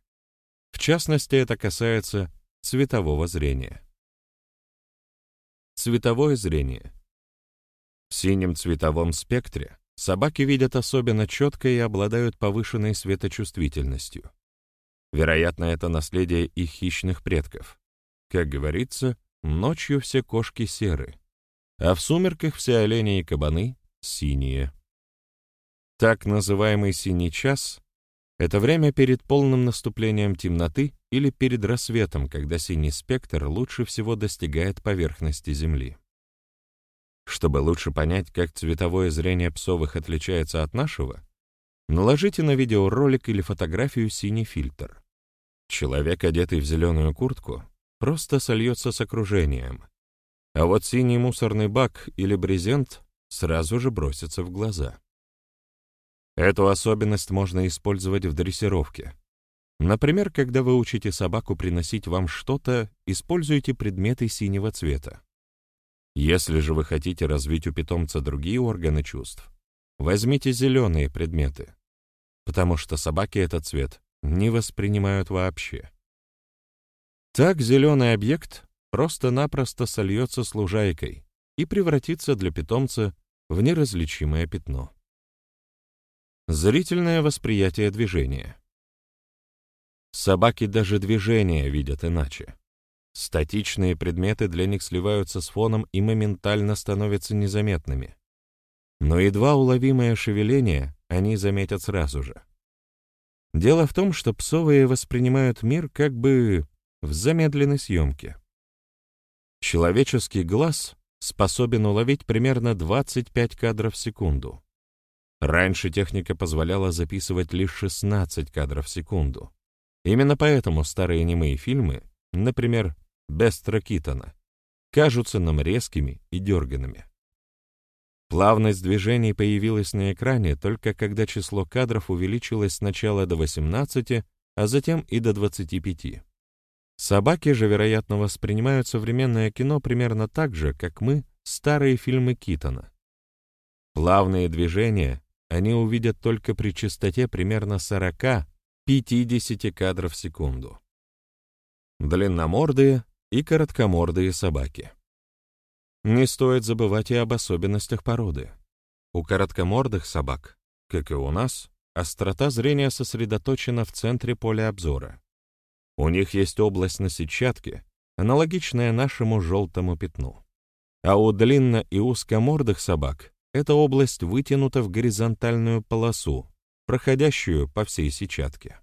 В частности, это касается цветового зрения. Цветовое зрение. В синем цветовом спектре Собаки видят особенно четко и обладают повышенной светочувствительностью. Вероятно, это наследие их хищных предков. Как говорится, ночью все кошки серы, а в сумерках все олени и кабаны синие. Так называемый «синий час» — это время перед полным наступлением темноты или перед рассветом, когда синий спектр лучше всего достигает поверхности Земли. Чтобы лучше понять, как цветовое зрение псовых отличается от нашего, наложите на видеоролик или фотографию синий фильтр. Человек, одетый в зеленую куртку, просто сольется с окружением, а вот синий мусорный бак или брезент сразу же бросится в глаза. Эту особенность можно использовать в дрессировке. Например, когда вы учите собаку приносить вам что-то, используйте предметы синего цвета. Если же вы хотите развить у питомца другие органы чувств, возьмите зеленые предметы, потому что собаки этот цвет не воспринимают вообще. Так зеленый объект просто-напросто сольется с лужайкой и превратится для питомца в неразличимое пятно. Зрительное восприятие движения. Собаки даже движения видят иначе. Статичные предметы для них сливаются с фоном и моментально становятся незаметными. Но едва уловимое шевеление они заметят сразу же. Дело в том, что псовые воспринимают мир как бы в замедленной съемке. Человеческий глаз способен уловить примерно 25 кадров в секунду. Раньше техника позволяла записывать лишь 16 кадров в секунду. Именно поэтому старые немые фильмы, например, Бестра Китона, кажутся нам резкими и дерганными. Плавность движений появилась на экране только когда число кадров увеличилось сначала до 18, а затем и до 25. Собаки же, вероятно, воспринимают современное кино примерно так же, как мы старые фильмы Китона. Плавные движения они увидят только при частоте примерно 40-50 кадров в секунду. Длинномордые и короткомордые собаки. Не стоит забывать и об особенностях породы. У короткомордых собак, как и у нас, острота зрения сосредоточена в центре поля обзора. У них есть область на сетчатке, аналогичная нашему желтому пятну. А у длинно- и узкомордых собак эта область вытянута в горизонтальную полосу, проходящую по всей сетчатке.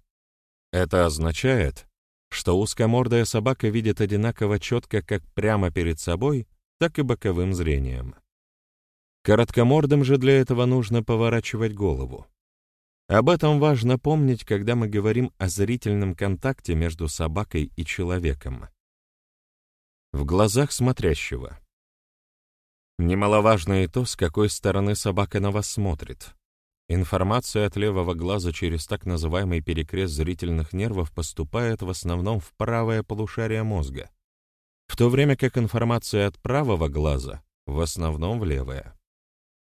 Это означает, что узкомордая собака видит одинаково четко как прямо перед собой, так и боковым зрением. Короткомордым же для этого нужно поворачивать голову. Об этом важно помнить, когда мы говорим о зрительном контакте между собакой и человеком. В глазах смотрящего. Немаловажно и то, с какой стороны собака на вас смотрит. Информация от левого глаза через так называемый перекрест зрительных нервов поступает в основном в правое полушарие мозга, в то время как информация от правого глаза в основном в левое.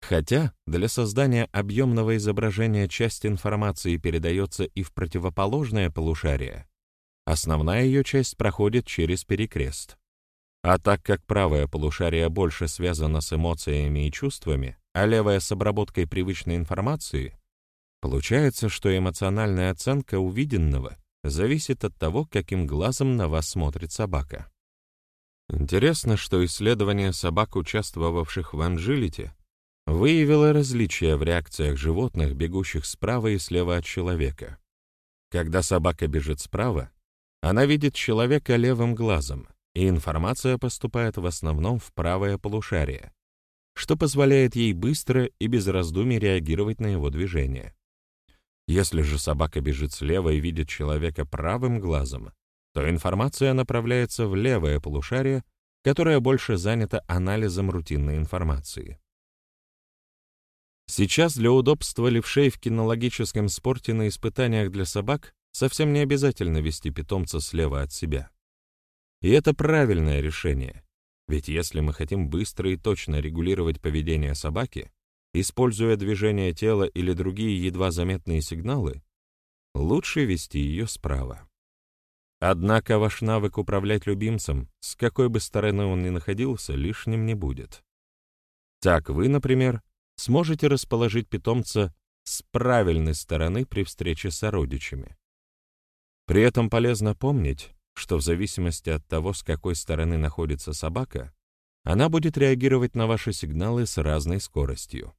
Хотя для создания объемного изображения часть информации передается и в противоположное полушарие, основная ее часть проходит через перекрест. А так как правое полушарие больше связано с эмоциями и чувствами, а левое с обработкой привычной информации, получается, что эмоциональная оценка увиденного зависит от того, каким глазом на вас смотрит собака. Интересно, что исследование собак, участвовавших в анжилите, выявило различия в реакциях животных, бегущих справа и слева от человека. Когда собака бежит справа, она видит человека левым глазом, и информация поступает в основном в правое полушарие, что позволяет ей быстро и без раздумий реагировать на его движение. Если же собака бежит слева и видит человека правым глазом, то информация направляется в левое полушарие, которое больше занято анализом рутинной информации. Сейчас для удобства левшей в кинологическом спорте на испытаниях для собак совсем не обязательно вести питомца слева от себя. И это правильное решение, ведь если мы хотим быстро и точно регулировать поведение собаки, используя движение тела или другие едва заметные сигналы, лучше вести ее справа. Однако ваш навык управлять любимцем, с какой бы стороны он ни находился, лишним не будет. Так вы, например, сможете расположить питомца с правильной стороны при встрече с сородичами. При этом полезно помнить, что в зависимости от того, с какой стороны находится собака, она будет реагировать на ваши сигналы с разной скоростью.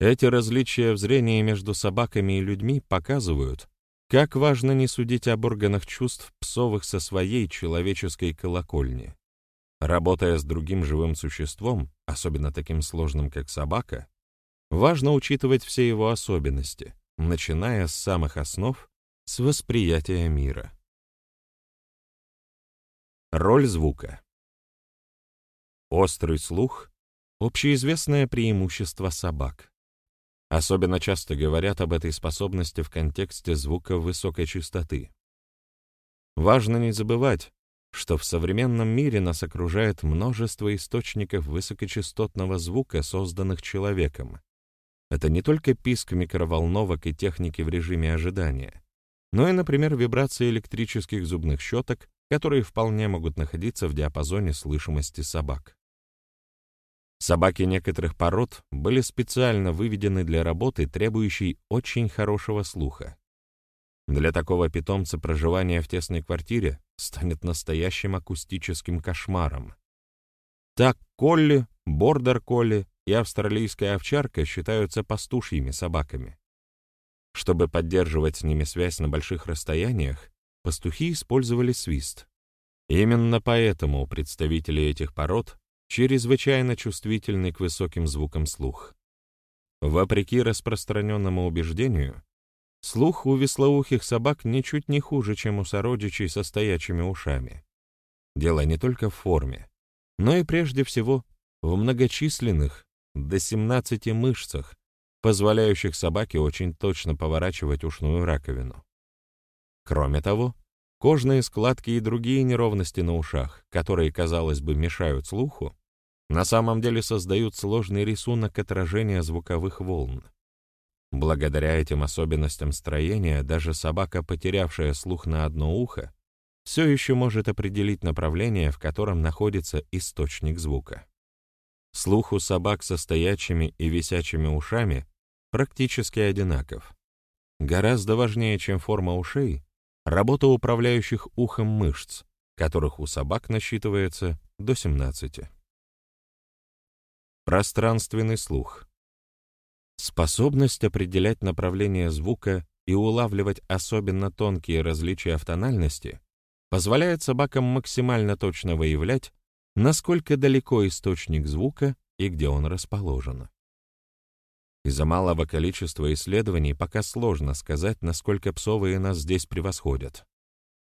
Эти различия в зрении между собаками и людьми показывают, как важно не судить об органах чувств псовых со своей человеческой колокольни. Работая с другим живым существом, особенно таким сложным, как собака, важно учитывать все его особенности, начиная с самых основ, с восприятия мира. Роль звука. Острый слух — общеизвестное преимущество собак. Особенно часто говорят об этой способности в контексте звука высокой частоты. Важно не забывать, что в современном мире нас окружает множество источников высокочастотного звука, созданных человеком. Это не только писк микроволновок и техники в режиме ожидания, но и, например, вибрации электрических зубных щеток, которые вполне могут находиться в диапазоне слышимости собак. Собаки некоторых пород были специально выведены для работы, требующей очень хорошего слуха. Для такого питомца проживание в тесной квартире станет настоящим акустическим кошмаром. Так колли, бордер-колли и австралийская овчарка считаются пастушьими собаками. Чтобы поддерживать с ними связь на больших расстояниях, пастухи использовали свист. Именно поэтому представители этих пород чрезвычайно чувствительны к высоким звукам слух. Вопреки распространенному убеждению, слух у веслоухих собак ничуть не хуже, чем у сородичей со стоячими ушами. Дело не только в форме, но и прежде всего в многочисленных, до 17 мышцах, позволяющих собаке очень точно поворачивать ушную раковину. Кроме того, кожные складки и другие неровности на ушах, которые, казалось бы, мешают слуху, на самом деле создают сложный рисунок отражения звуковых волн. Благодаря этим особенностям строения даже собака, потерявшая слух на одно ухо, все еще может определить направление, в котором находится источник звука. Слух у собак со стоячими и висячими ушами практически одинаков. Гораздо важнее, чем форма ушей, работа управляющих ухом мышц, которых у собак насчитывается до 17. Пространственный слух. Способность определять направление звука и улавливать особенно тонкие различия в тональности позволяет собакам максимально точно выявлять, насколько далеко источник звука и где он расположен. Из-за малого количества исследований пока сложно сказать, насколько псовые нас здесь превосходят.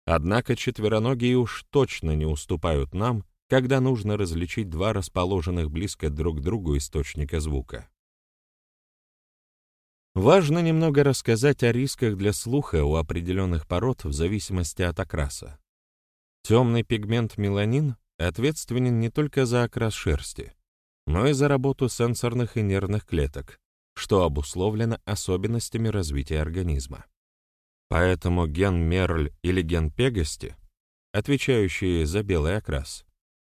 Однако четвероногие уж точно не уступают нам когда нужно различить два расположенных близко друг к другу источника звука. Важно немного рассказать о рисках для слуха у определенных пород в зависимости от окраса. Темный пигмент меланин ответственен не только за окрас шерсти, но и за работу сенсорных и нервных клеток, что обусловлено особенностями развития организма. Поэтому ген Мерль или ген Пегасти, отвечающие за белый окрас,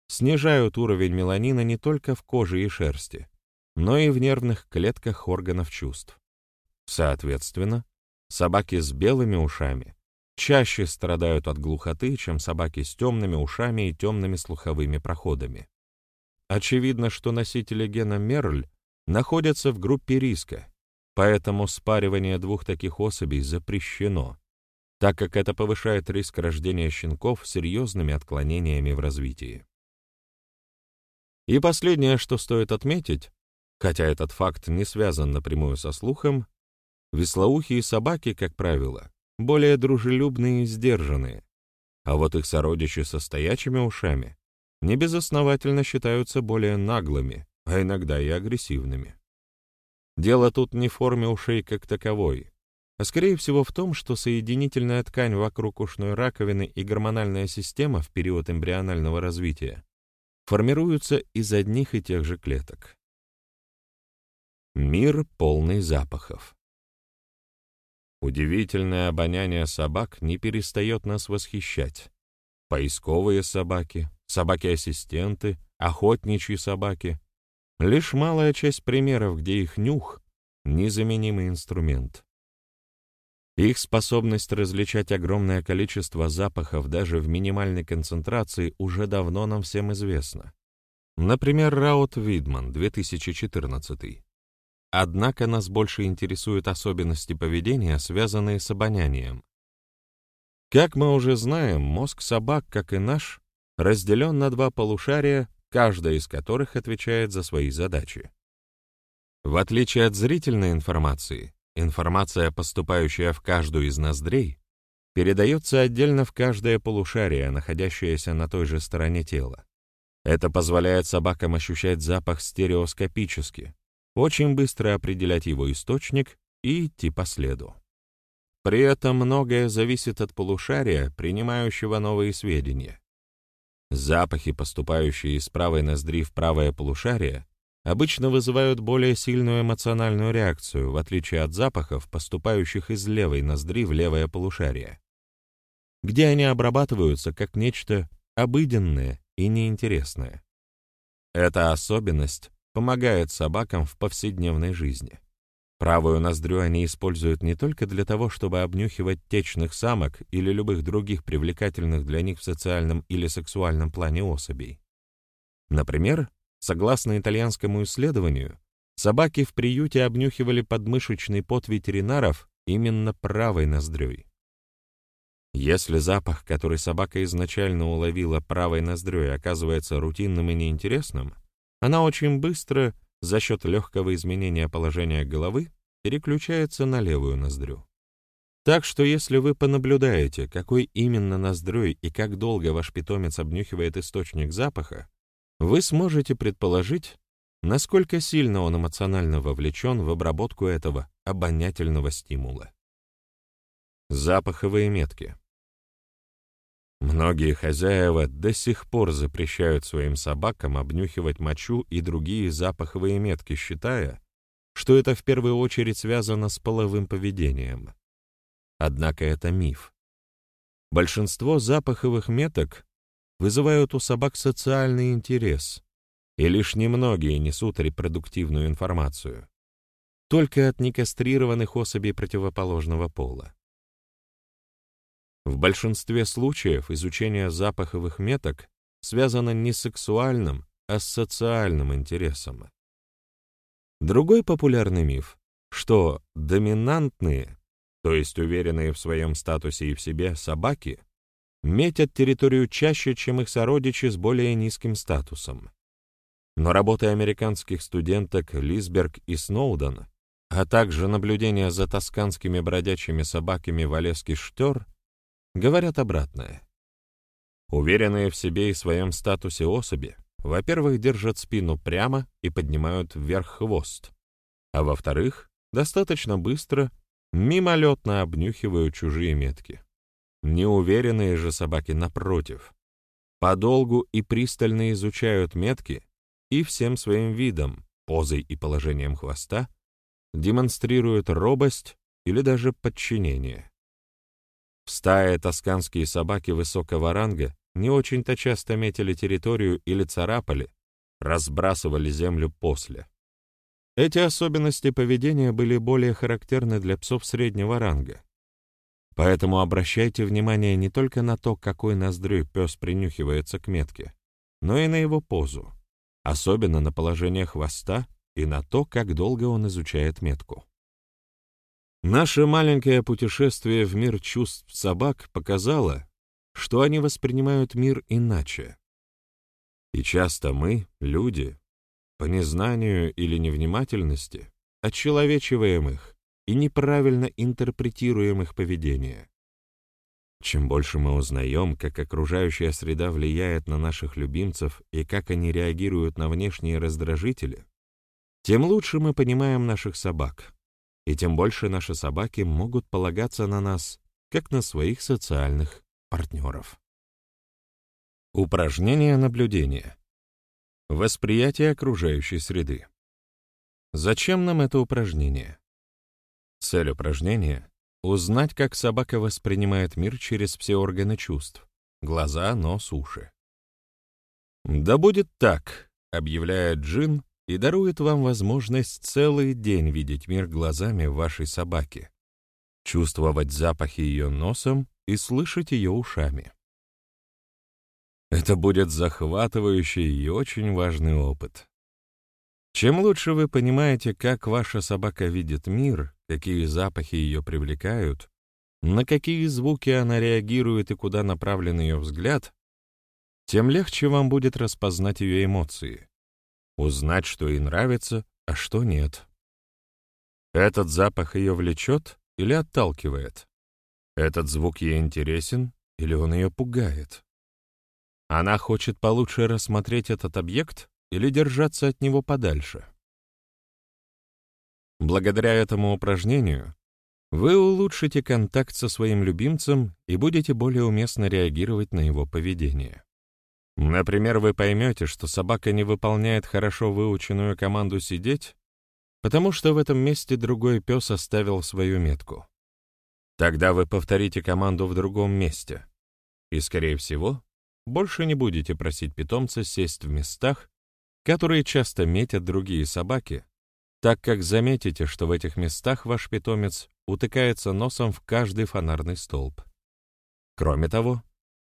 снижают уровень меланина не только в коже и шерсти, но и в нервных клетках органов чувств. Соответственно, собаки с белыми ушами чаще страдают от глухоты, чем собаки с темными ушами и темными слуховыми проходами. Очевидно, что носители гена Мерль находятся в группе риска, поэтому спаривание двух таких особей запрещено, так как это повышает риск рождения щенков с серьезными отклонениями в развитии. И последнее, что стоит отметить, хотя этот факт не связан напрямую со слухом, веслоухие собаки, как правило, более дружелюбные и сдержанные, а вот их сородичи со стоячими ушами небезосновательно считаются более наглыми, а иногда и агрессивными. Дело тут не в форме ушей как таковой, а скорее всего в том, что соединительная ткань вокруг ушной раковины и гормональная система в период эмбрионального развития формируются из одних и тех же клеток. Мир полный запахов. Удивительное обоняние собак не перестает нас восхищать. Поисковые собаки, собаки-ассистенты, охотничьи собаки — лишь малая часть примеров, где их нюх — незаменимый инструмент. Их способность различать огромное количество запахов даже в минимальной концентрации уже давно нам всем известна. Например, Раут Видман, 2014. Однако нас больше интересуют особенности поведения, связанные с обонянием. Как мы уже знаем, мозг собак, как и наш, разделен на два полушария, каждая из которых отвечает за свои задачи. В отличие от зрительной информации, Информация, поступающая в каждую из ноздрей, передается отдельно в каждое полушарие, находящееся на той же стороне тела. Это позволяет собакам ощущать запах стереоскопически, очень быстро определять его источник и идти по следу. При этом многое зависит от полушария, принимающего новые сведения. Запахи, поступающие из правой ноздри в правое полушарие, обычно вызывают более сильную эмоциональную реакцию, в отличие от запахов, поступающих из левой ноздри в левое полушарие, где они обрабатываются как нечто обыденное и неинтересное. Эта особенность помогает собакам в повседневной жизни. Правую ноздрю они используют не только для того, чтобы обнюхивать течных самок или любых других привлекательных для них в социальном или сексуальном плане особей. Например, Согласно итальянскому исследованию, собаки в приюте обнюхивали подмышечный пот ветеринаров именно правой ноздрёй. Если запах, который собака изначально уловила правой ноздрёй, оказывается рутинным и неинтересным, она очень быстро, за счет легкого изменения положения головы, переключается на левую ноздрю. Так что если вы понаблюдаете, какой именно ноздрёй и как долго ваш питомец обнюхивает источник запаха, вы сможете предположить, насколько сильно он эмоционально вовлечен в обработку этого обонятельного стимула. Запаховые метки. Многие хозяева до сих пор запрещают своим собакам обнюхивать мочу и другие запаховые метки, считая, что это в первую очередь связано с половым поведением. Однако это миф. Большинство запаховых меток вызывают у собак социальный интерес, и лишь немногие несут репродуктивную информацию. Только от некастрированных особей противоположного пола. В большинстве случаев изучение запаховых меток связано не с сексуальным, а с социальным интересом. Другой популярный миф, что доминантные, то есть уверенные в своем статусе и в себе собаки, метят территорию чаще, чем их сородичи с более низким статусом. Но работы американских студенток Лисберг и Сноуден, а также наблюдения за тосканскими бродячими собаками Валески Штер говорят обратное. Уверенные в себе и своем статусе особи, во-первых, держат спину прямо и поднимают вверх хвост, а во-вторых, достаточно быстро, мимолетно обнюхивают чужие метки. Неуверенные же собаки, напротив, подолгу и пристально изучают метки и всем своим видом, позой и положением хвоста демонстрирует робость или даже подчинение. В стае тосканские собаки высокого ранга не очень-то часто метили территорию или царапали, разбрасывали землю после. Эти особенности поведения были более характерны для псов среднего ранга. Поэтому обращайте внимание не только на то, какой ноздрю пес принюхивается к метке, но и на его позу, особенно на положение хвоста и на то, как долго он изучает метку. Наше маленькое путешествие в мир чувств собак показало, что они воспринимают мир иначе. И часто мы, люди, по незнанию или невнимательности, отчеловечиваем их и неправильно интерпретируем их поведение. Чем больше мы узнаем, как окружающая среда влияет на наших любимцев и как они реагируют на внешние раздражители, тем лучше мы понимаем наших собак, и тем больше наши собаки могут полагаться на нас, как на своих социальных партнеров. Упражнение наблюдения. Восприятие окружающей среды. Зачем нам это упражнение? Цель упражнения — узнать, как собака воспринимает мир через все органы чувств — глаза, нос, уши. «Да будет так», — объявляет Джин и дарует вам возможность целый день видеть мир глазами вашей собаки, чувствовать запахи ее носом и слышать ее ушами. Это будет захватывающий и очень важный опыт. Чем лучше вы понимаете, как ваша собака видит мир, какие запахи ее привлекают, на какие звуки она реагирует и куда направлен ее взгляд, тем легче вам будет распознать ее эмоции, узнать, что ей нравится, а что нет. Этот запах ее влечет или отталкивает? Этот звук ей интересен или он ее пугает? Она хочет получше рассмотреть этот объект или держаться от него подальше. Благодаря этому упражнению вы улучшите контакт со своим любимцем и будете более уместно реагировать на его поведение. Например, вы поймете, что собака не выполняет хорошо выученную команду сидеть, потому что в этом месте другой пес оставил свою метку. Тогда вы повторите команду в другом месте, и, скорее всего, больше не будете просить питомца сесть в местах, которые часто метят другие собаки, так как заметите, что в этих местах ваш питомец утыкается носом в каждый фонарный столб. Кроме того,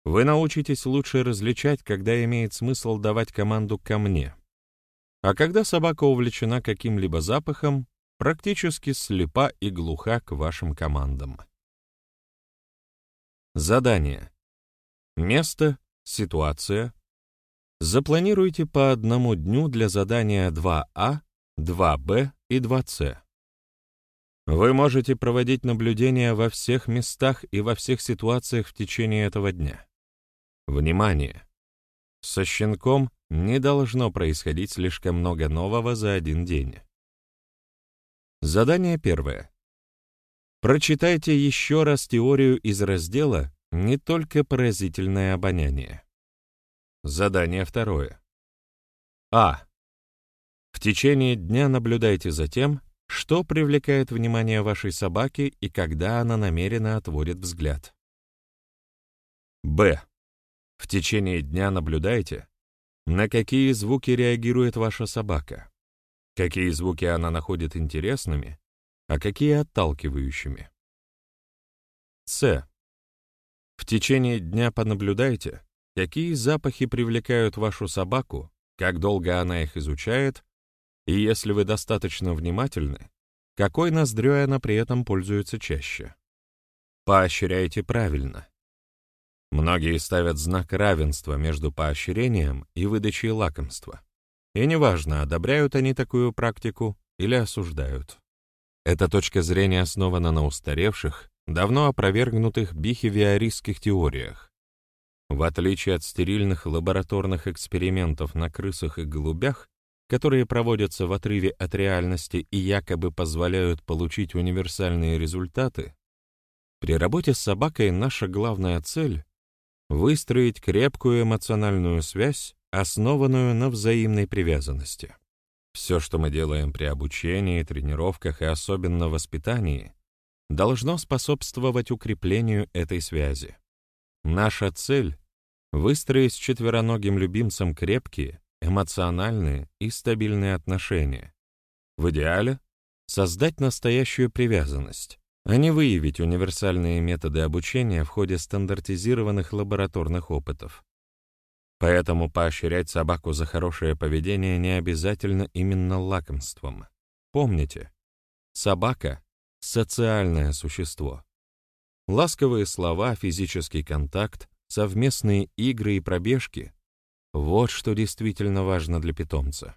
вы научитесь лучше различать, когда имеет смысл давать команду «ко мне», а когда собака увлечена каким-либо запахом, практически слепа и глуха к вашим командам. Задание. Место Ситуация. Запланируйте по одному дню для задания 2А, 2Б и 2С. Вы можете проводить наблюдения во всех местах и во всех ситуациях в течение этого дня. Внимание! Со щенком не должно происходить слишком много нового за один день. Задание первое. Прочитайте еще раз теорию из раздела не только поразительное обоняние. Задание второе. А. В течение дня наблюдайте за тем, что привлекает внимание вашей собаки и когда она намеренно отводит взгляд. Б. В течение дня наблюдайте, на какие звуки реагирует ваша собака, какие звуки она находит интересными, а какие отталкивающими. С. В течение дня понаблюдайте, какие запахи привлекают вашу собаку, как долго она их изучает, и если вы достаточно внимательны, какой ноздрёй она при этом пользуется чаще. Поощряйте правильно. Многие ставят знак равенства между поощрением и выдачей лакомства. И неважно, одобряют они такую практику или осуждают. Эта точка зрения основана на устаревших, давно опровергнутых бихевиористских теориях. В отличие от стерильных лабораторных экспериментов на крысах и голубях, которые проводятся в отрыве от реальности и якобы позволяют получить универсальные результаты, при работе с собакой наша главная цель — выстроить крепкую эмоциональную связь основанную на взаимной привязанности. Все, что мы делаем при обучении, тренировках и особенно воспитании, должно способствовать укреплению этой связи. Наша цель — выстроить с четвероногим любимцем крепкие, эмоциональные и стабильные отношения. В идеале — создать настоящую привязанность, а не выявить универсальные методы обучения в ходе стандартизированных лабораторных опытов. Поэтому поощрять собаку за хорошее поведение не обязательно именно лакомством. Помните, собака — социальное существо. Ласковые слова, физический контакт, совместные игры и пробежки — вот что действительно важно для питомца.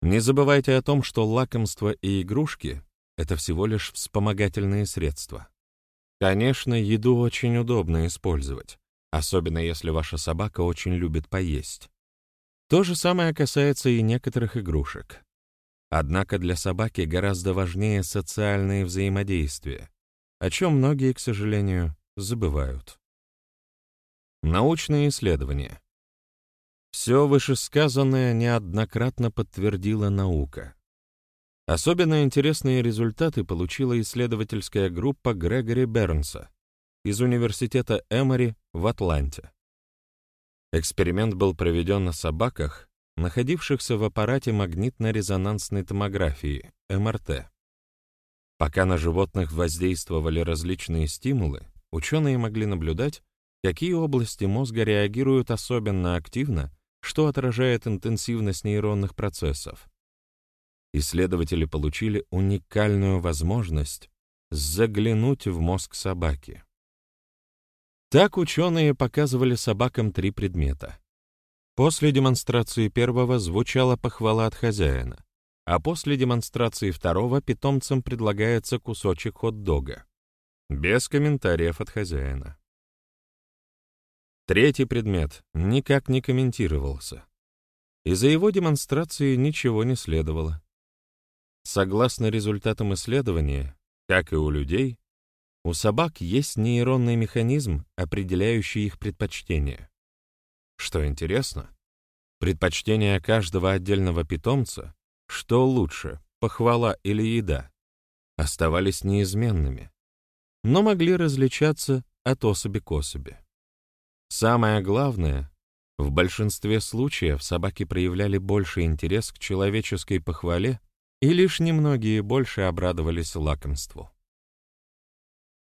Не забывайте о том, что лакомства и игрушки — это всего лишь вспомогательные средства. Конечно, еду очень удобно использовать, особенно если ваша собака очень любит поесть. То же самое касается и некоторых игрушек. Однако для собаки гораздо важнее социальные взаимодействия, о чем многие, к сожалению, забывают. Научные исследования. Все вышесказанное неоднократно подтвердила наука. Особенно интересные результаты получила исследовательская группа Грегори Бернса, из университета Эмори в Атланте. Эксперимент был проведен на собаках, находившихся в аппарате магнитно-резонансной томографии, МРТ. Пока на животных воздействовали различные стимулы, ученые могли наблюдать, какие области мозга реагируют особенно активно, что отражает интенсивность нейронных процессов. Исследователи получили уникальную возможность заглянуть в мозг собаки. Так ученые показывали собакам три предмета. После демонстрации первого звучала похвала от хозяина, а после демонстрации второго питомцам предлагается кусочек хот-дога. Без комментариев от хозяина. Третий предмет никак не комментировался. Из-за его демонстрации ничего не следовало. Согласно результатам исследования, как и у людей, у собак есть нейронный механизм, определяющий их предпочтения. Что интересно, предпочтения каждого отдельного питомца, что лучше, похвала или еда, оставались неизменными, но могли различаться от особи к особи. Самое главное, в большинстве случаев собаки проявляли больше интерес к человеческой похвале, и лишь немногие больше обрадовались лакомству.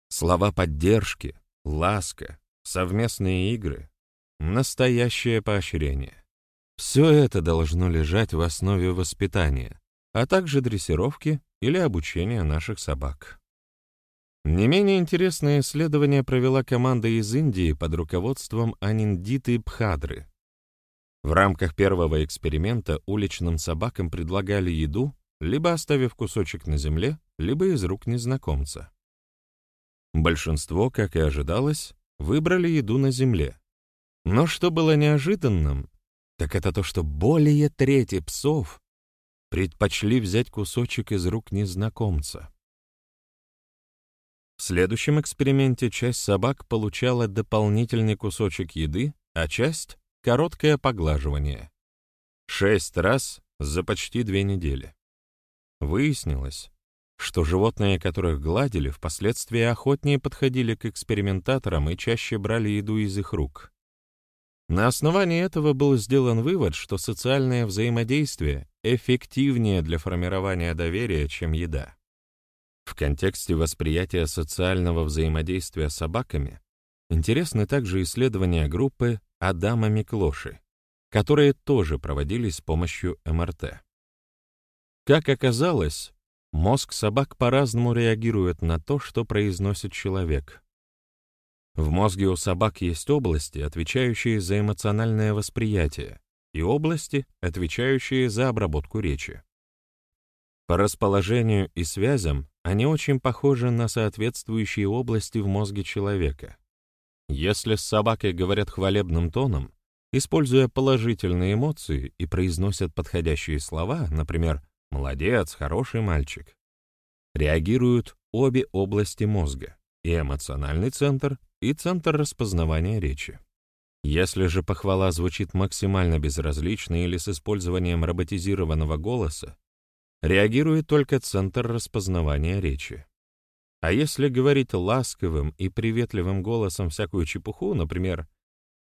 Слова поддержки, ласка, совместные игры, настоящее поощрение. Все это должно лежать в основе воспитания, а также дрессировки или обучения наших собак. Не менее интересное исследование провела команда из Индии под руководством Аниндиты Бхадры. В рамках первого эксперимента уличным собакам предлагали еду, либо оставив кусочек на земле, либо из рук незнакомца. Большинство, как и ожидалось, выбрали еду на земле. Но что было неожиданным, так это то, что более трети псов предпочли взять кусочек из рук незнакомца. В следующем эксперименте часть собак получала дополнительный кусочек еды, а часть — короткое поглаживание. Шесть раз за почти две недели. Выяснилось, что животные, которых гладили, впоследствии охотнее подходили к экспериментаторам и чаще брали еду из их рук. На основании этого был сделан вывод, что социальное взаимодействие эффективнее для формирования доверия, чем еда. В контексте восприятия социального взаимодействия с собаками интересны также исследования группы Адама Миклоши, которые тоже проводились с помощью МРТ. Как оказалось, Мозг собак по-разному реагирует на то, что произносит человек. В мозге у собак есть области, отвечающие за эмоциональное восприятие, и области, отвечающие за обработку речи. По расположению и связям они очень похожи на соответствующие области в мозге человека. Если с собакой говорят хвалебным тоном, используя положительные эмоции и произносят подходящие слова, например, Молодец, хороший мальчик. Реагируют обе области мозга, и эмоциональный центр, и центр распознавания речи. Если же похвала звучит максимально безразлично или с использованием роботизированного голоса, реагирует только центр распознавания речи. А если говорить ласковым и приветливым голосом всякую чепуху, например,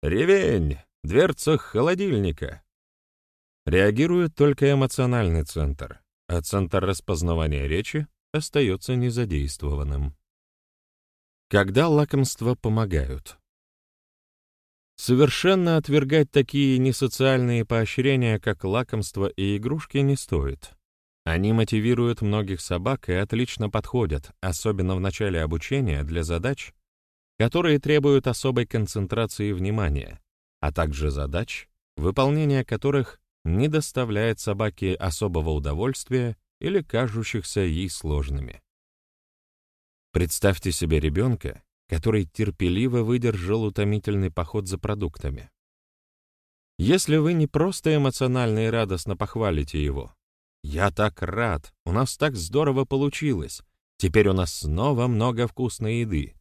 «Ревень! Дверца холодильника!» Реагирует только эмоциональный центр, а центр распознавания речи остается незадействованным. Когда лакомства помогают? Совершенно отвергать такие несоциальные поощрения, как лакомство и игрушки, не стоит. Они мотивируют многих собак и отлично подходят, особенно в начале обучения, для задач, которые требуют особой концентрации внимания, а также задач, выполнение которых не доставляет собаке особого удовольствия или кажущихся ей сложными. Представьте себе ребенка, который терпеливо выдержал утомительный поход за продуктами. Если вы не просто эмоционально и радостно похвалите его, «Я так рад, у нас так здорово получилось, теперь у нас снова много вкусной еды»,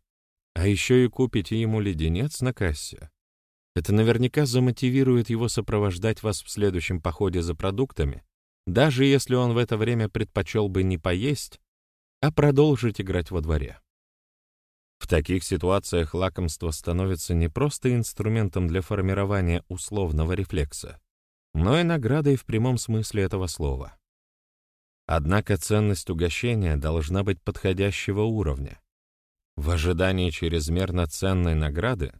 а еще и купите ему леденец на кассе, это наверняка замотивирует его сопровождать вас в следующем походе за продуктами, даже если он в это время предпочел бы не поесть, а продолжить играть во дворе. В таких ситуациях лакомство становится не просто инструментом для формирования условного рефлекса, но и наградой в прямом смысле этого слова. Однако ценность угощения должна быть подходящего уровня. В ожидании чрезмерно ценной награды,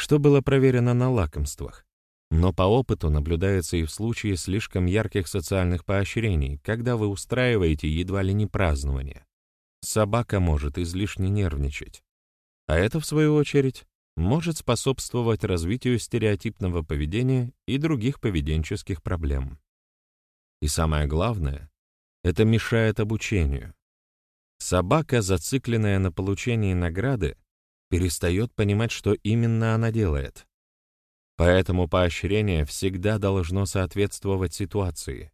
что было проверено на лакомствах, но по опыту наблюдается и в случае слишком ярких социальных поощрений, когда вы устраиваете едва ли не празднование. Собака может излишне нервничать. А это, в свою очередь, может способствовать развитию стереотипного поведения и других поведенческих проблем. И самое главное, это мешает обучению. Собака, зацикленная на получении награды, перестает понимать, что именно она делает. Поэтому поощрение всегда должно соответствовать ситуации.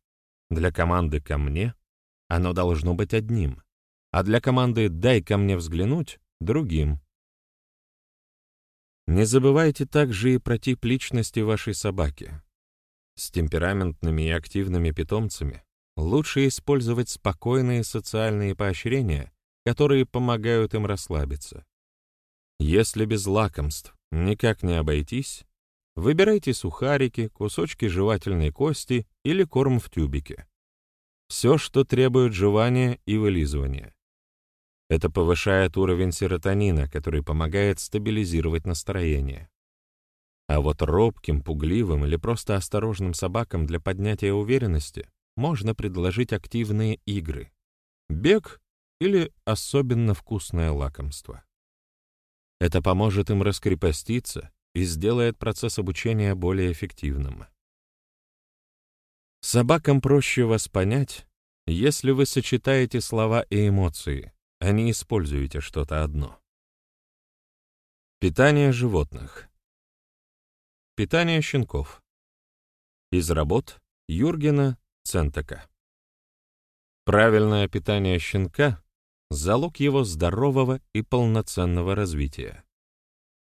Для команды «ко мне» оно должно быть одним, а для команды «дай ко мне взглянуть» — другим. Не забывайте также и про тип личности вашей собаки. С темпераментными и активными питомцами лучше использовать спокойные социальные поощрения, которые помогают им расслабиться. Если без лакомств никак не обойтись, выбирайте сухарики, кусочки жевательной кости или корм в тюбике. Все, что требует жевания и вылизывания. Это повышает уровень серотонина, который помогает стабилизировать настроение. А вот робким, пугливым или просто осторожным собакам для поднятия уверенности можно предложить активные игры, бег или особенно вкусное лакомство. Это поможет им раскрепоститься и сделает процесс обучения более эффективным. Собакам проще вас понять, если вы сочетаете слова и эмоции, а не используете что-то одно. Питание животных. Питание щенков. Из работ Юргена Центека. Правильное питание щенка залог его здорового и полноценного развития.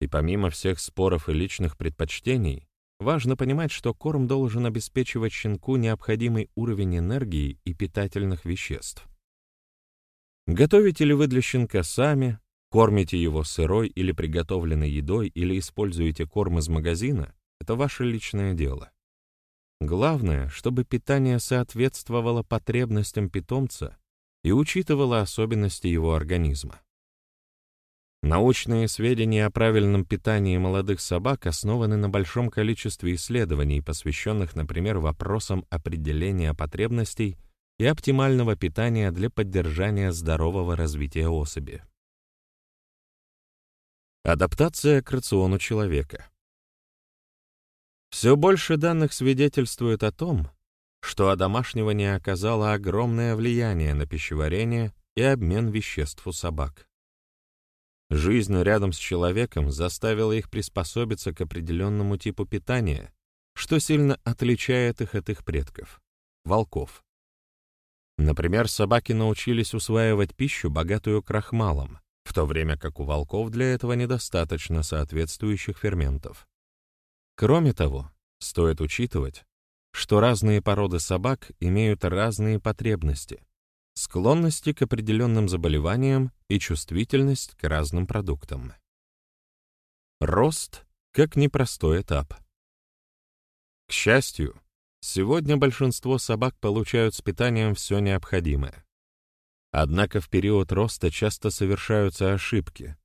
И помимо всех споров и личных предпочтений, важно понимать, что корм должен обеспечивать щенку необходимый уровень энергии и питательных веществ. Готовите ли вы для щенка сами, кормите его сырой или приготовленной едой или используете корм из магазина, это ваше личное дело. Главное, чтобы питание соответствовало потребностям питомца и учитывала особенности его организма. Научные сведения о правильном питании молодых собак основаны на большом количестве исследований, посвященных, например, вопросам определения потребностей и оптимального питания для поддержания здорового развития особи. Адаптация к рациону человека. Все больше данных свидетельствует о том, что одомашнивание оказало огромное влияние на пищеварение и обмен веществ у собак. Жизнь рядом с человеком заставила их приспособиться к определенному типу питания, что сильно отличает их от их предков — волков. Например, собаки научились усваивать пищу, богатую крахмалом, в то время как у волков для этого недостаточно соответствующих ферментов. Кроме того, стоит учитывать, что разные породы собак имеют разные потребности, склонности к определенным заболеваниям и чувствительность к разным продуктам. Рост как непростой этап. К счастью, сегодня большинство собак получают с питанием все необходимое. Однако в период роста часто совершаются ошибки,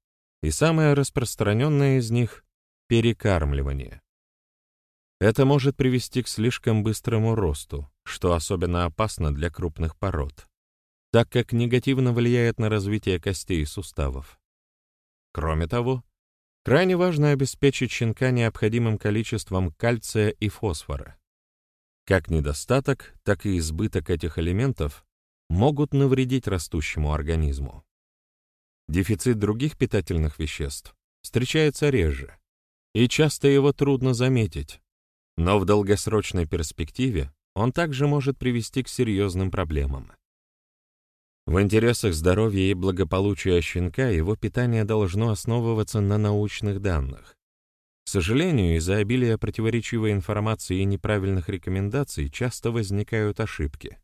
и самое распространенное из них — перекармливание. Это может привести к слишком быстрому росту, что особенно опасно для крупных пород, так как негативно влияет на развитие костей и суставов. Кроме того, крайне важно обеспечить щенка необходимым количеством кальция и фосфора. Как недостаток, так и избыток этих элементов могут навредить растущему организму. Дефицит других питательных веществ встречается реже, и часто его трудно заметить, но в долгосрочной перспективе он также может привести к серьезным проблемам. В интересах здоровья и благополучия щенка его питание должно основываться на научных данных. К сожалению, из-за обилия противоречивой информации и неправильных рекомендаций часто возникают ошибки.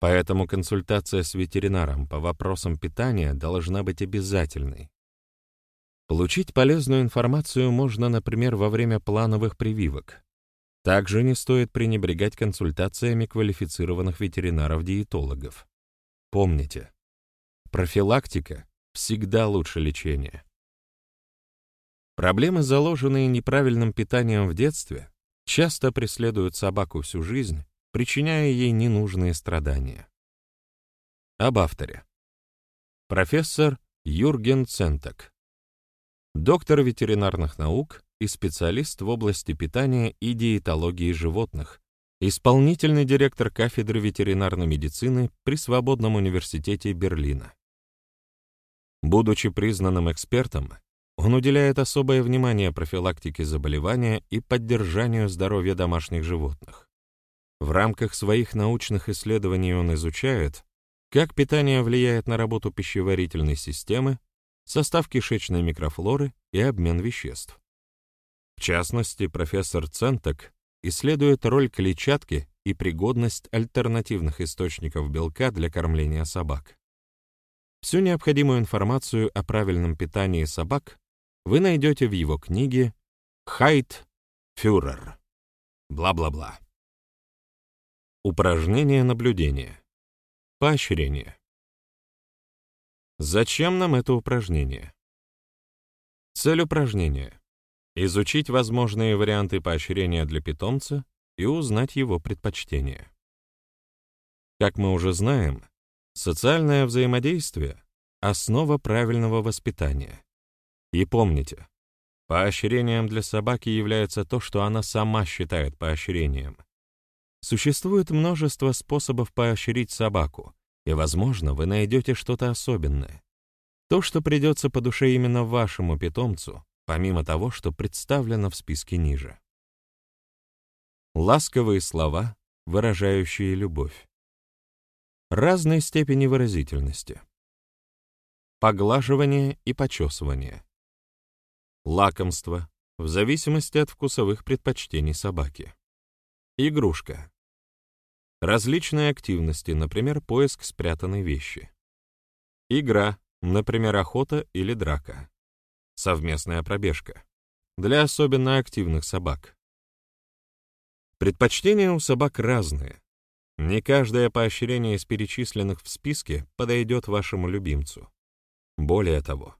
Поэтому консультация с ветеринаром по вопросам питания должна быть обязательной. Получить полезную информацию можно, например, во время плановых прививок, также не стоит пренебрегать консультациями квалифицированных ветеринаров-диетологов. Помните, профилактика всегда лучше лечения. Проблемы, заложенные неправильным питанием в детстве, часто преследуют собаку всю жизнь, причиняя ей ненужные страдания. Об авторе. Профессор Юрген Центек. Доктор ветеринарных наук, и специалист в области питания и диетологии животных, исполнительный директор кафедры ветеринарной медицины при Свободном университете Берлина. Будучи признанным экспертом, он уделяет особое внимание профилактике заболевания и поддержанию здоровья домашних животных. В рамках своих научных исследований он изучает, как питание влияет на работу пищеварительной системы, состав кишечной микрофлоры и обмен веществ. В частности, профессор Центок исследует роль клетчатки и пригодность альтернативных источников белка для кормления собак. Всю необходимую информацию о правильном питании собак вы найдете в его книге «Хайт Фюрер». Бла-бла-бла. Упражнение наблюдения. Поощрение. Зачем нам это упражнение? Цель упражнения изучить возможные варианты поощрения для питомца и узнать его предпочтения. Как мы уже знаем, социальное взаимодействие — основа правильного воспитания. И помните, поощрением для собаки является то, что она сама считает поощрением. Существует множество способов поощрить собаку, и, возможно, вы найдете что-то особенное. То, что придется по душе именно вашему питомцу, помимо того, что представлено в списке ниже. Ласковые слова, выражающие любовь. Разной степени выразительности. Поглаживание и почесывание. Лакомство, в зависимости от вкусовых предпочтений собаки. Игрушка. Различные активности, например, поиск спрятанной вещи. Игра, например, охота или драка. Совместная пробежка. Для особенно активных собак. Предпочтения у собак разные. Не каждое поощрение из перечисленных в списке подойдет вашему любимцу. Более того,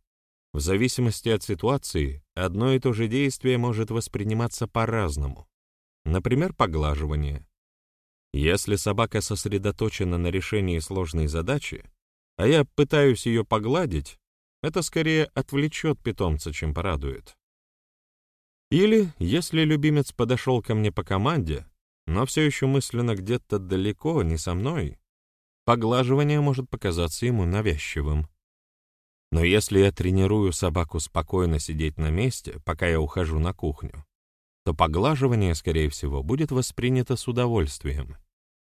в зависимости от ситуации, одно и то же действие может восприниматься по-разному. Например, поглаживание. Если собака сосредоточена на решении сложной задачи, а я пытаюсь ее погладить, это скорее отвлечет питомца, чем порадует. Или, если любимец подошел ко мне по команде, но все еще мысленно где-то далеко, не со мной, поглаживание может показаться ему навязчивым. Но если я тренирую собаку спокойно сидеть на месте, пока я ухожу на кухню, то поглаживание, скорее всего, будет воспринято с удовольствием.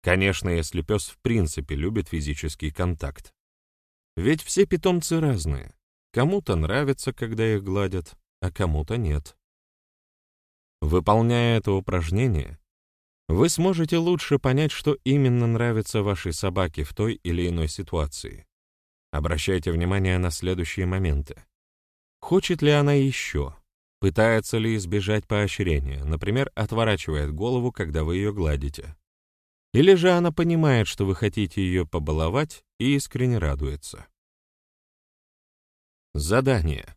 Конечно, если пес в принципе любит физический контакт. Ведь все питомцы разные. Кому-то нравится, когда их гладят, а кому-то нет. Выполняя это упражнение, вы сможете лучше понять, что именно нравится вашей собаке в той или иной ситуации. Обращайте внимание на следующие моменты. Хочет ли она еще? Пытается ли избежать поощрения, например, отворачивает голову, когда вы ее гладите? Или же она понимает, что вы хотите ее побаловать и искренне радуется? Задание.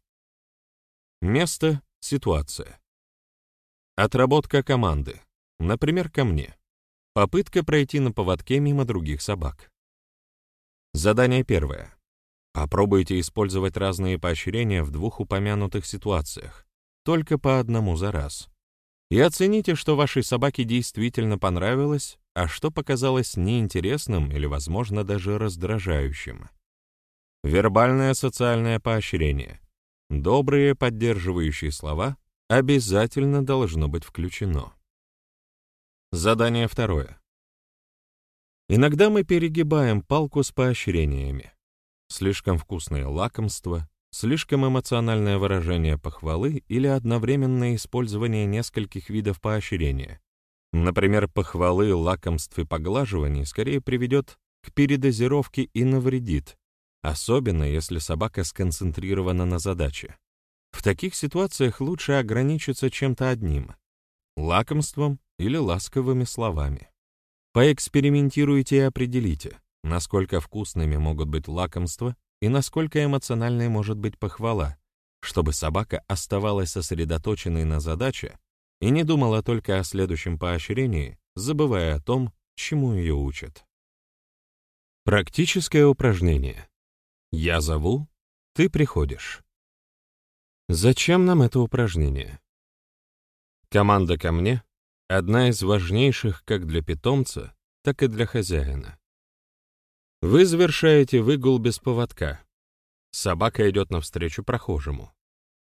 Место, ситуация. Отработка команды. Например, ко мне. Попытка пройти на поводке мимо других собак. Задание первое. Попробуйте использовать разные поощрения в двух упомянутых ситуациях, только по одному за раз. И оцените, что вашей собаке действительно понравилось, а что показалось неинтересным или, возможно, даже раздражающим. Вербальное социальное поощрение. Добрые поддерживающие слова обязательно должно быть включено. Задание второе. Иногда мы перегибаем палку с поощрениями. Слишком вкусные лакомства, слишком эмоциональное выражение похвалы или одновременное использование нескольких видов поощрения. Например, похвалы, лакомств и поглаживаний скорее приведет к передозировке и навредит, особенно если собака сконцентрирована на задаче. В таких ситуациях лучше ограничиться чем-то одним — лакомством или ласковыми словами. Поэкспериментируйте и определите, насколько вкусными могут быть лакомства и насколько эмоциональной может быть похвала, чтобы собака оставалась сосредоточенной на задаче и не думала только о следующем поощрении, забывая о том, чему ее учат. Практическое упражнение. Я зову, ты приходишь. Зачем нам это упражнение? Команда ко мне — одна из важнейших как для питомца, так и для хозяина. Вы завершаете выгул без поводка. Собака идет навстречу прохожему.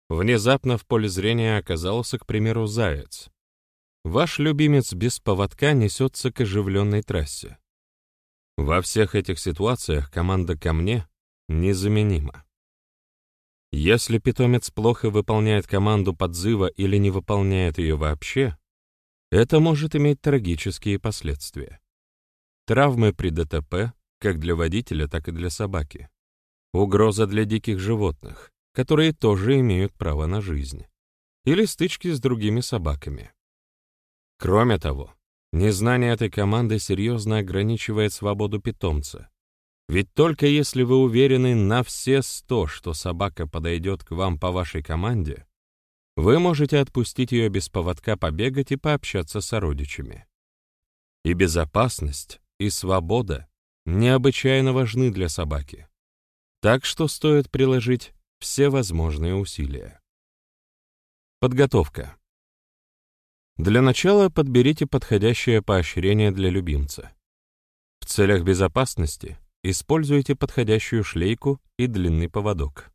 Внезапно в поле зрения оказался, к примеру, заяц. Ваш любимец без поводка несется к оживленной трассе. Во всех этих ситуациях команда ко мне незаменима. Если питомец плохо выполняет команду подзыва или не выполняет ее вообще, это может иметь трагические последствия. Травмы при ДТП, как для водителя, так и для собаки. Угроза для диких животных, которые тоже имеют право на жизнь. Или стычки с другими собаками. Кроме того, незнание этой команды серьезно ограничивает свободу питомца. Ведь только если вы уверены на все сто, что собака подойдет к вам по вашей команде, вы можете отпустить ее без поводка побегать и пообщаться с сородичами. И безопасность, и свобода необычайно важны для собаки. Так что стоит приложить все возможные усилия. Подготовка. Для начала подберите подходящее поощрение для любимца. В целях безопасности используйте подходящую шлейку и длинный поводок.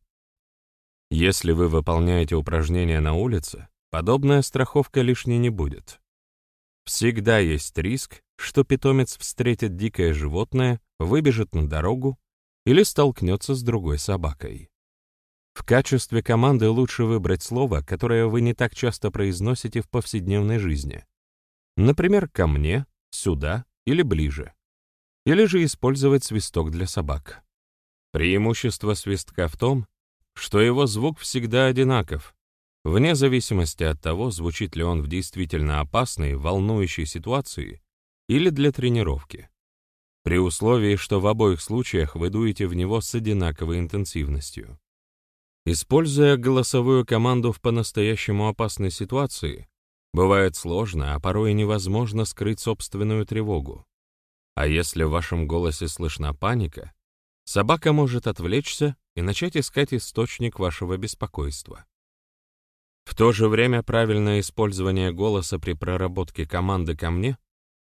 Если вы выполняете упражнения на улице, подобная страховка лишней не будет. Всегда есть риск, что питомец встретит дикое животное, выбежит на дорогу или столкнется с другой собакой. В качестве команды лучше выбрать слово, которое вы не так часто произносите в повседневной жизни. Например, «ко мне», «сюда» или «ближе». Или же использовать свисток для собак. Преимущество свистка в том, что его звук всегда одинаков, вне зависимости от того, звучит ли он в действительно опасной, волнующей ситуации или для тренировки, при условии, что в обоих случаях вы дуете в него с одинаковой интенсивностью. Используя голосовую команду в по-настоящему опасной ситуации, бывает сложно, а порой и невозможно скрыть собственную тревогу. А если в вашем голосе слышна паника, собака может отвлечься и начать искать источник вашего беспокойства. В то же время правильное использование голоса при проработке команды ко мне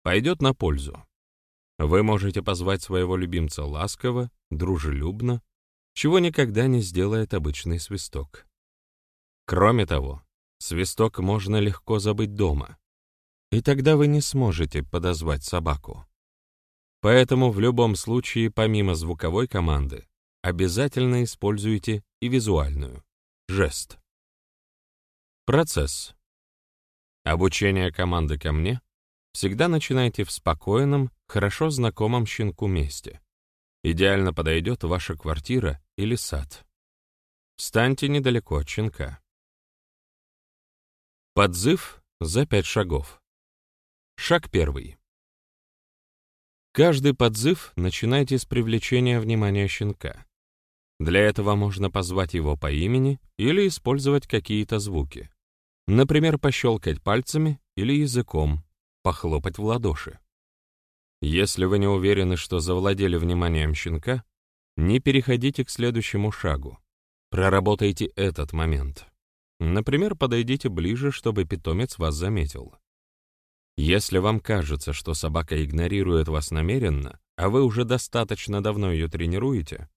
пойдет на пользу. Вы можете позвать своего любимца ласково, дружелюбно, чего никогда не сделает обычный свисток. Кроме того, свисток можно легко забыть дома, и тогда вы не сможете подозвать собаку. Поэтому в любом случае, помимо звуковой команды, обязательно используйте и визуальную — жест. Процесс. Обучение команды ко мне всегда начинайте в спокойном, хорошо знакомом щенку месте. Идеально подойдет ваша квартира или сад. Встаньте недалеко от щенка. Подзыв за пять шагов. Шаг первый. Каждый подзыв начинайте с привлечения внимания щенка. Для этого можно позвать его по имени или использовать какие-то звуки. Например, пощелкать пальцами или языком, похлопать в ладоши. Если вы не уверены, что завладели вниманием щенка, не переходите к следующему шагу. Проработайте этот момент. Например, подойдите ближе, чтобы питомец вас заметил. Если вам кажется, что собака игнорирует вас намеренно, а вы уже достаточно давно ее тренируете,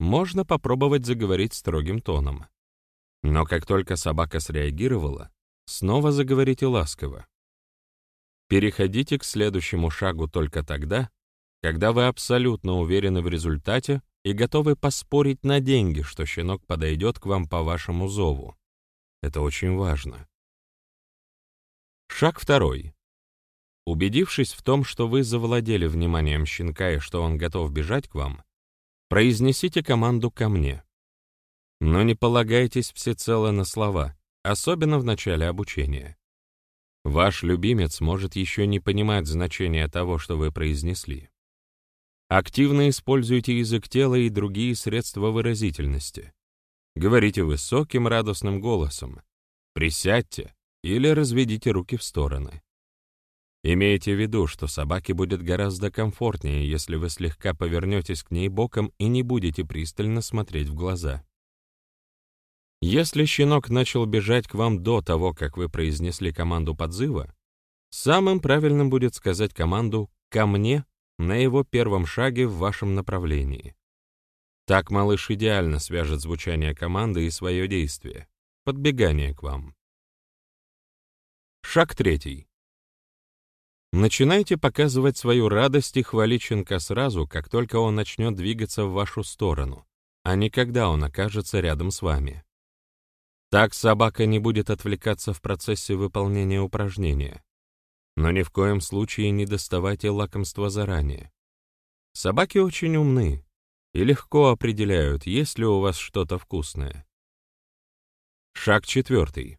можно попробовать заговорить строгим тоном. Но как только собака среагировала, снова заговорите ласково. Переходите к следующему шагу только тогда, когда вы абсолютно уверены в результате и готовы поспорить на деньги, что щенок подойдет к вам по вашему зову. Это очень важно. Шаг второй. Убедившись в том, что вы завладели вниманием щенка и что он готов бежать к вам, произнесите команду ко мне. Но не полагайтесь всецело на слова, особенно в начале обучения. Ваш любимец может еще не понимать значения того, что вы произнесли. Активно используйте язык тела и другие средства выразительности. Говорите высоким радостным голосом. Присядьте или разведите руки в стороны. Имейте в виду, что собаке будет гораздо комфортнее, если вы слегка повернетесь к ней боком и не будете пристально смотреть в глаза. Если щенок начал бежать к вам до того, как вы произнесли команду подзыва, самым правильным будет сказать команду «ко мне» на его первом шаге в вашем направлении. Так малыш идеально свяжет звучание команды и свое действие — подбегание к вам. Шаг третий. Начинайте показывать свою радость и хвалить щенка сразу, как только он начнет двигаться в вашу сторону, а не когда он окажется рядом с вами. Так собака не будет отвлекаться в процессе выполнения упражнения. Но ни в коем случае не доставайте лакомства заранее. Собаки очень умны и легко определяют, есть ли у вас что-то вкусное. Шаг четвертый.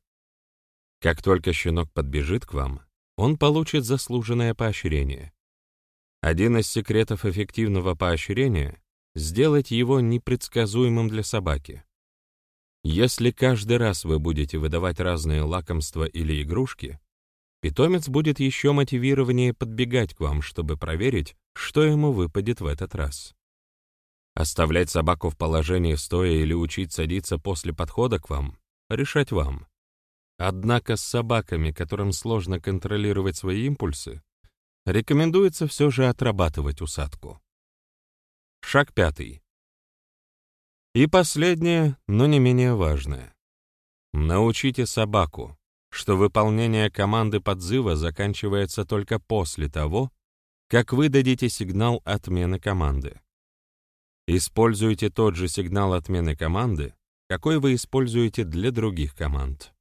Как только щенок подбежит к вам, он получит заслуженное поощрение. Один из секретов эффективного поощрения — сделать его непредсказуемым для собаки. Если каждый раз вы будете выдавать разные лакомства или игрушки, питомец будет еще мотивированнее подбегать к вам, чтобы проверить, что ему выпадет в этот раз. Оставлять собаку в положении стоя или учить садиться после подхода к вам — решать вам. Однако с собаками, которым сложно контролировать свои импульсы, рекомендуется все же отрабатывать усадку. Шаг пятый. И последнее, но не менее важное. Научите собаку, что выполнение команды подзыва заканчивается только после того, как вы дадите сигнал отмены команды. Используйте тот же сигнал отмены команды, какой вы используете для других команд.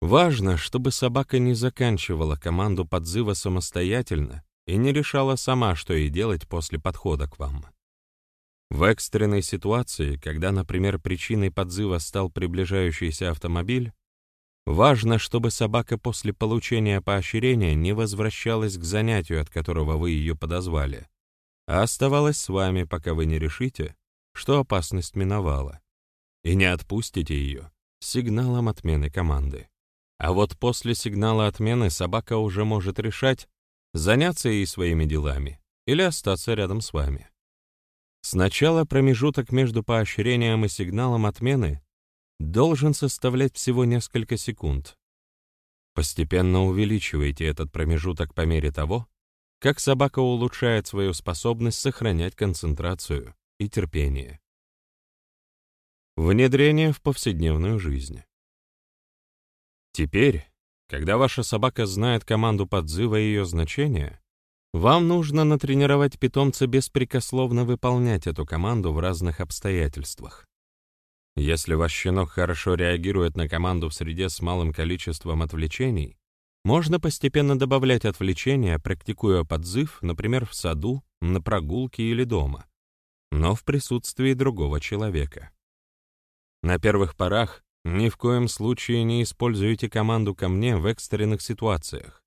Важно, чтобы собака не заканчивала команду подзыва самостоятельно и не решала сама, что ей делать после подхода к вам. В экстренной ситуации, когда, например, причиной подзыва стал приближающийся автомобиль, важно, чтобы собака после получения поощрения не возвращалась к занятию, от которого вы ее подозвали, а оставалась с вами, пока вы не решите, что опасность миновала, и не отпустите ее сигналом отмены команды. А вот после сигнала отмены собака уже может решать, заняться ей своими делами или остаться рядом с вами. Сначала промежуток между поощрением и сигналом отмены должен составлять всего несколько секунд. Постепенно увеличивайте этот промежуток по мере того, как собака улучшает свою способность сохранять концентрацию и терпение. Внедрение в повседневную жизнь. Теперь, когда ваша собака знает команду подзыва и ее значение, вам нужно натренировать питомца беспрекословно выполнять эту команду в разных обстоятельствах. Если ваш щенок хорошо реагирует на команду в среде с малым количеством отвлечений, можно постепенно добавлять отвлечения, практикуя подзыв, например, в саду, на прогулке или дома, но в присутствии другого человека. На первых порах ни в коем случае не используйте команду ко мне в экстренных ситуациях.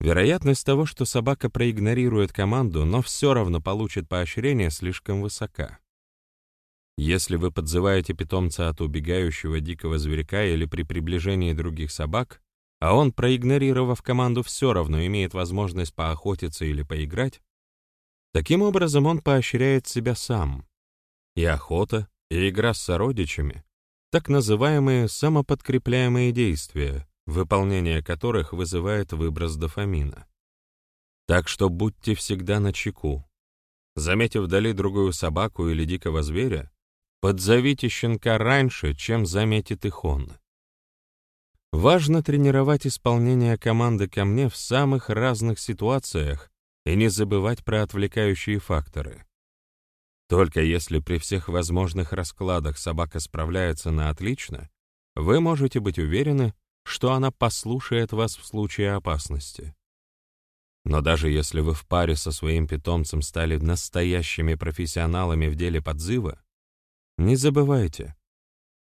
Вероятность того, что собака проигнорирует команду, но все равно получит поощрение, слишком высока. Если вы подзываете питомца от убегающего дикого зверька или при приближении других собак, а он, проигнорировав команду, все равно имеет возможность поохотиться или поиграть, таким образом он поощряет себя сам. И охота, и игра с сородичами — так называемые самоподкрепляемые действия, выполнение которых вызывает выброс дофамина. Так что будьте всегда на чеку. Заметив вдали другую собаку или дикого зверя, подзовите щенка раньше, чем заметит их он. Важно тренировать исполнение команды ко мне в самых разных ситуациях и не забывать про отвлекающие факторы. Только если при всех возможных раскладах собака справляется на отлично, вы можете быть уверены, что она послушает вас в случае опасности. Но даже если вы в паре со своим питомцем стали настоящими профессионалами в деле подзыва, не забывайте,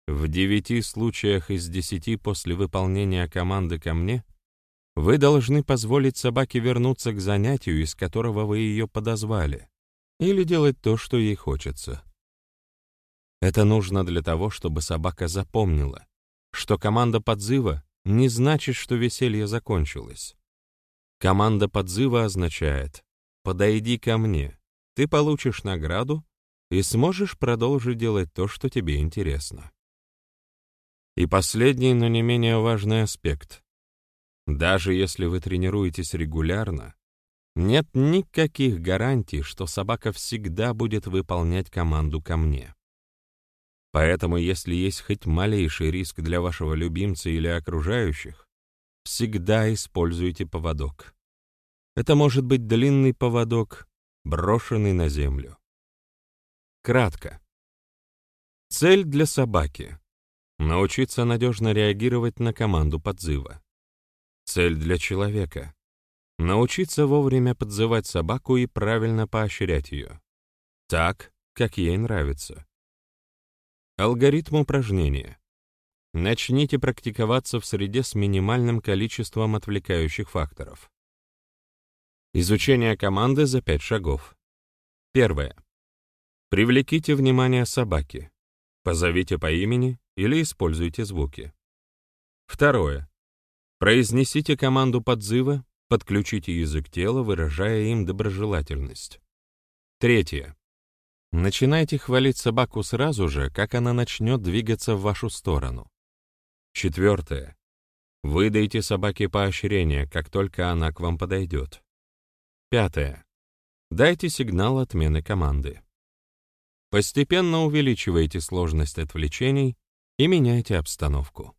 в девяти случаях из десяти после выполнения команды ко мне вы должны позволить собаке вернуться к занятию, из которого вы ее подозвали, или делать то, что ей хочется. Это нужно для того, чтобы собака запомнила, что команда подзыва не значит, что веселье закончилось. Команда подзыва означает «подойди ко мне, ты получишь награду и сможешь продолжить делать то, что тебе интересно». И последний, но не менее важный аспект. Даже если вы тренируетесь регулярно, нет никаких гарантий, что собака всегда будет выполнять команду ко мне. Поэтому, если есть хоть малейший риск для вашего любимца или окружающих, всегда используйте поводок. Это может быть длинный поводок, брошенный на землю. Кратко. Цель для собаки — научиться надежно реагировать на команду подзыва. Цель для человека — научиться вовремя подзывать собаку и правильно поощрять ее. Так, как ей нравится. Алгоритм упражнения. Начните практиковаться в среде с минимальным количеством отвлекающих факторов. Изучение команды за пять шагов. Первое. Привлеките внимание собаки. Позовите по имени или используйте звуки. Второе. Произнесите команду подзыва, подключите язык тела, выражая им доброжелательность. Третье. Начинайте хвалить собаку сразу же, как она начнет двигаться в вашу сторону. Четвертое. Выдайте собаке поощрение, как только она к вам подойдет. Пятое. Дайте сигнал отмены команды. Постепенно увеличивайте сложность отвлечений и меняйте обстановку.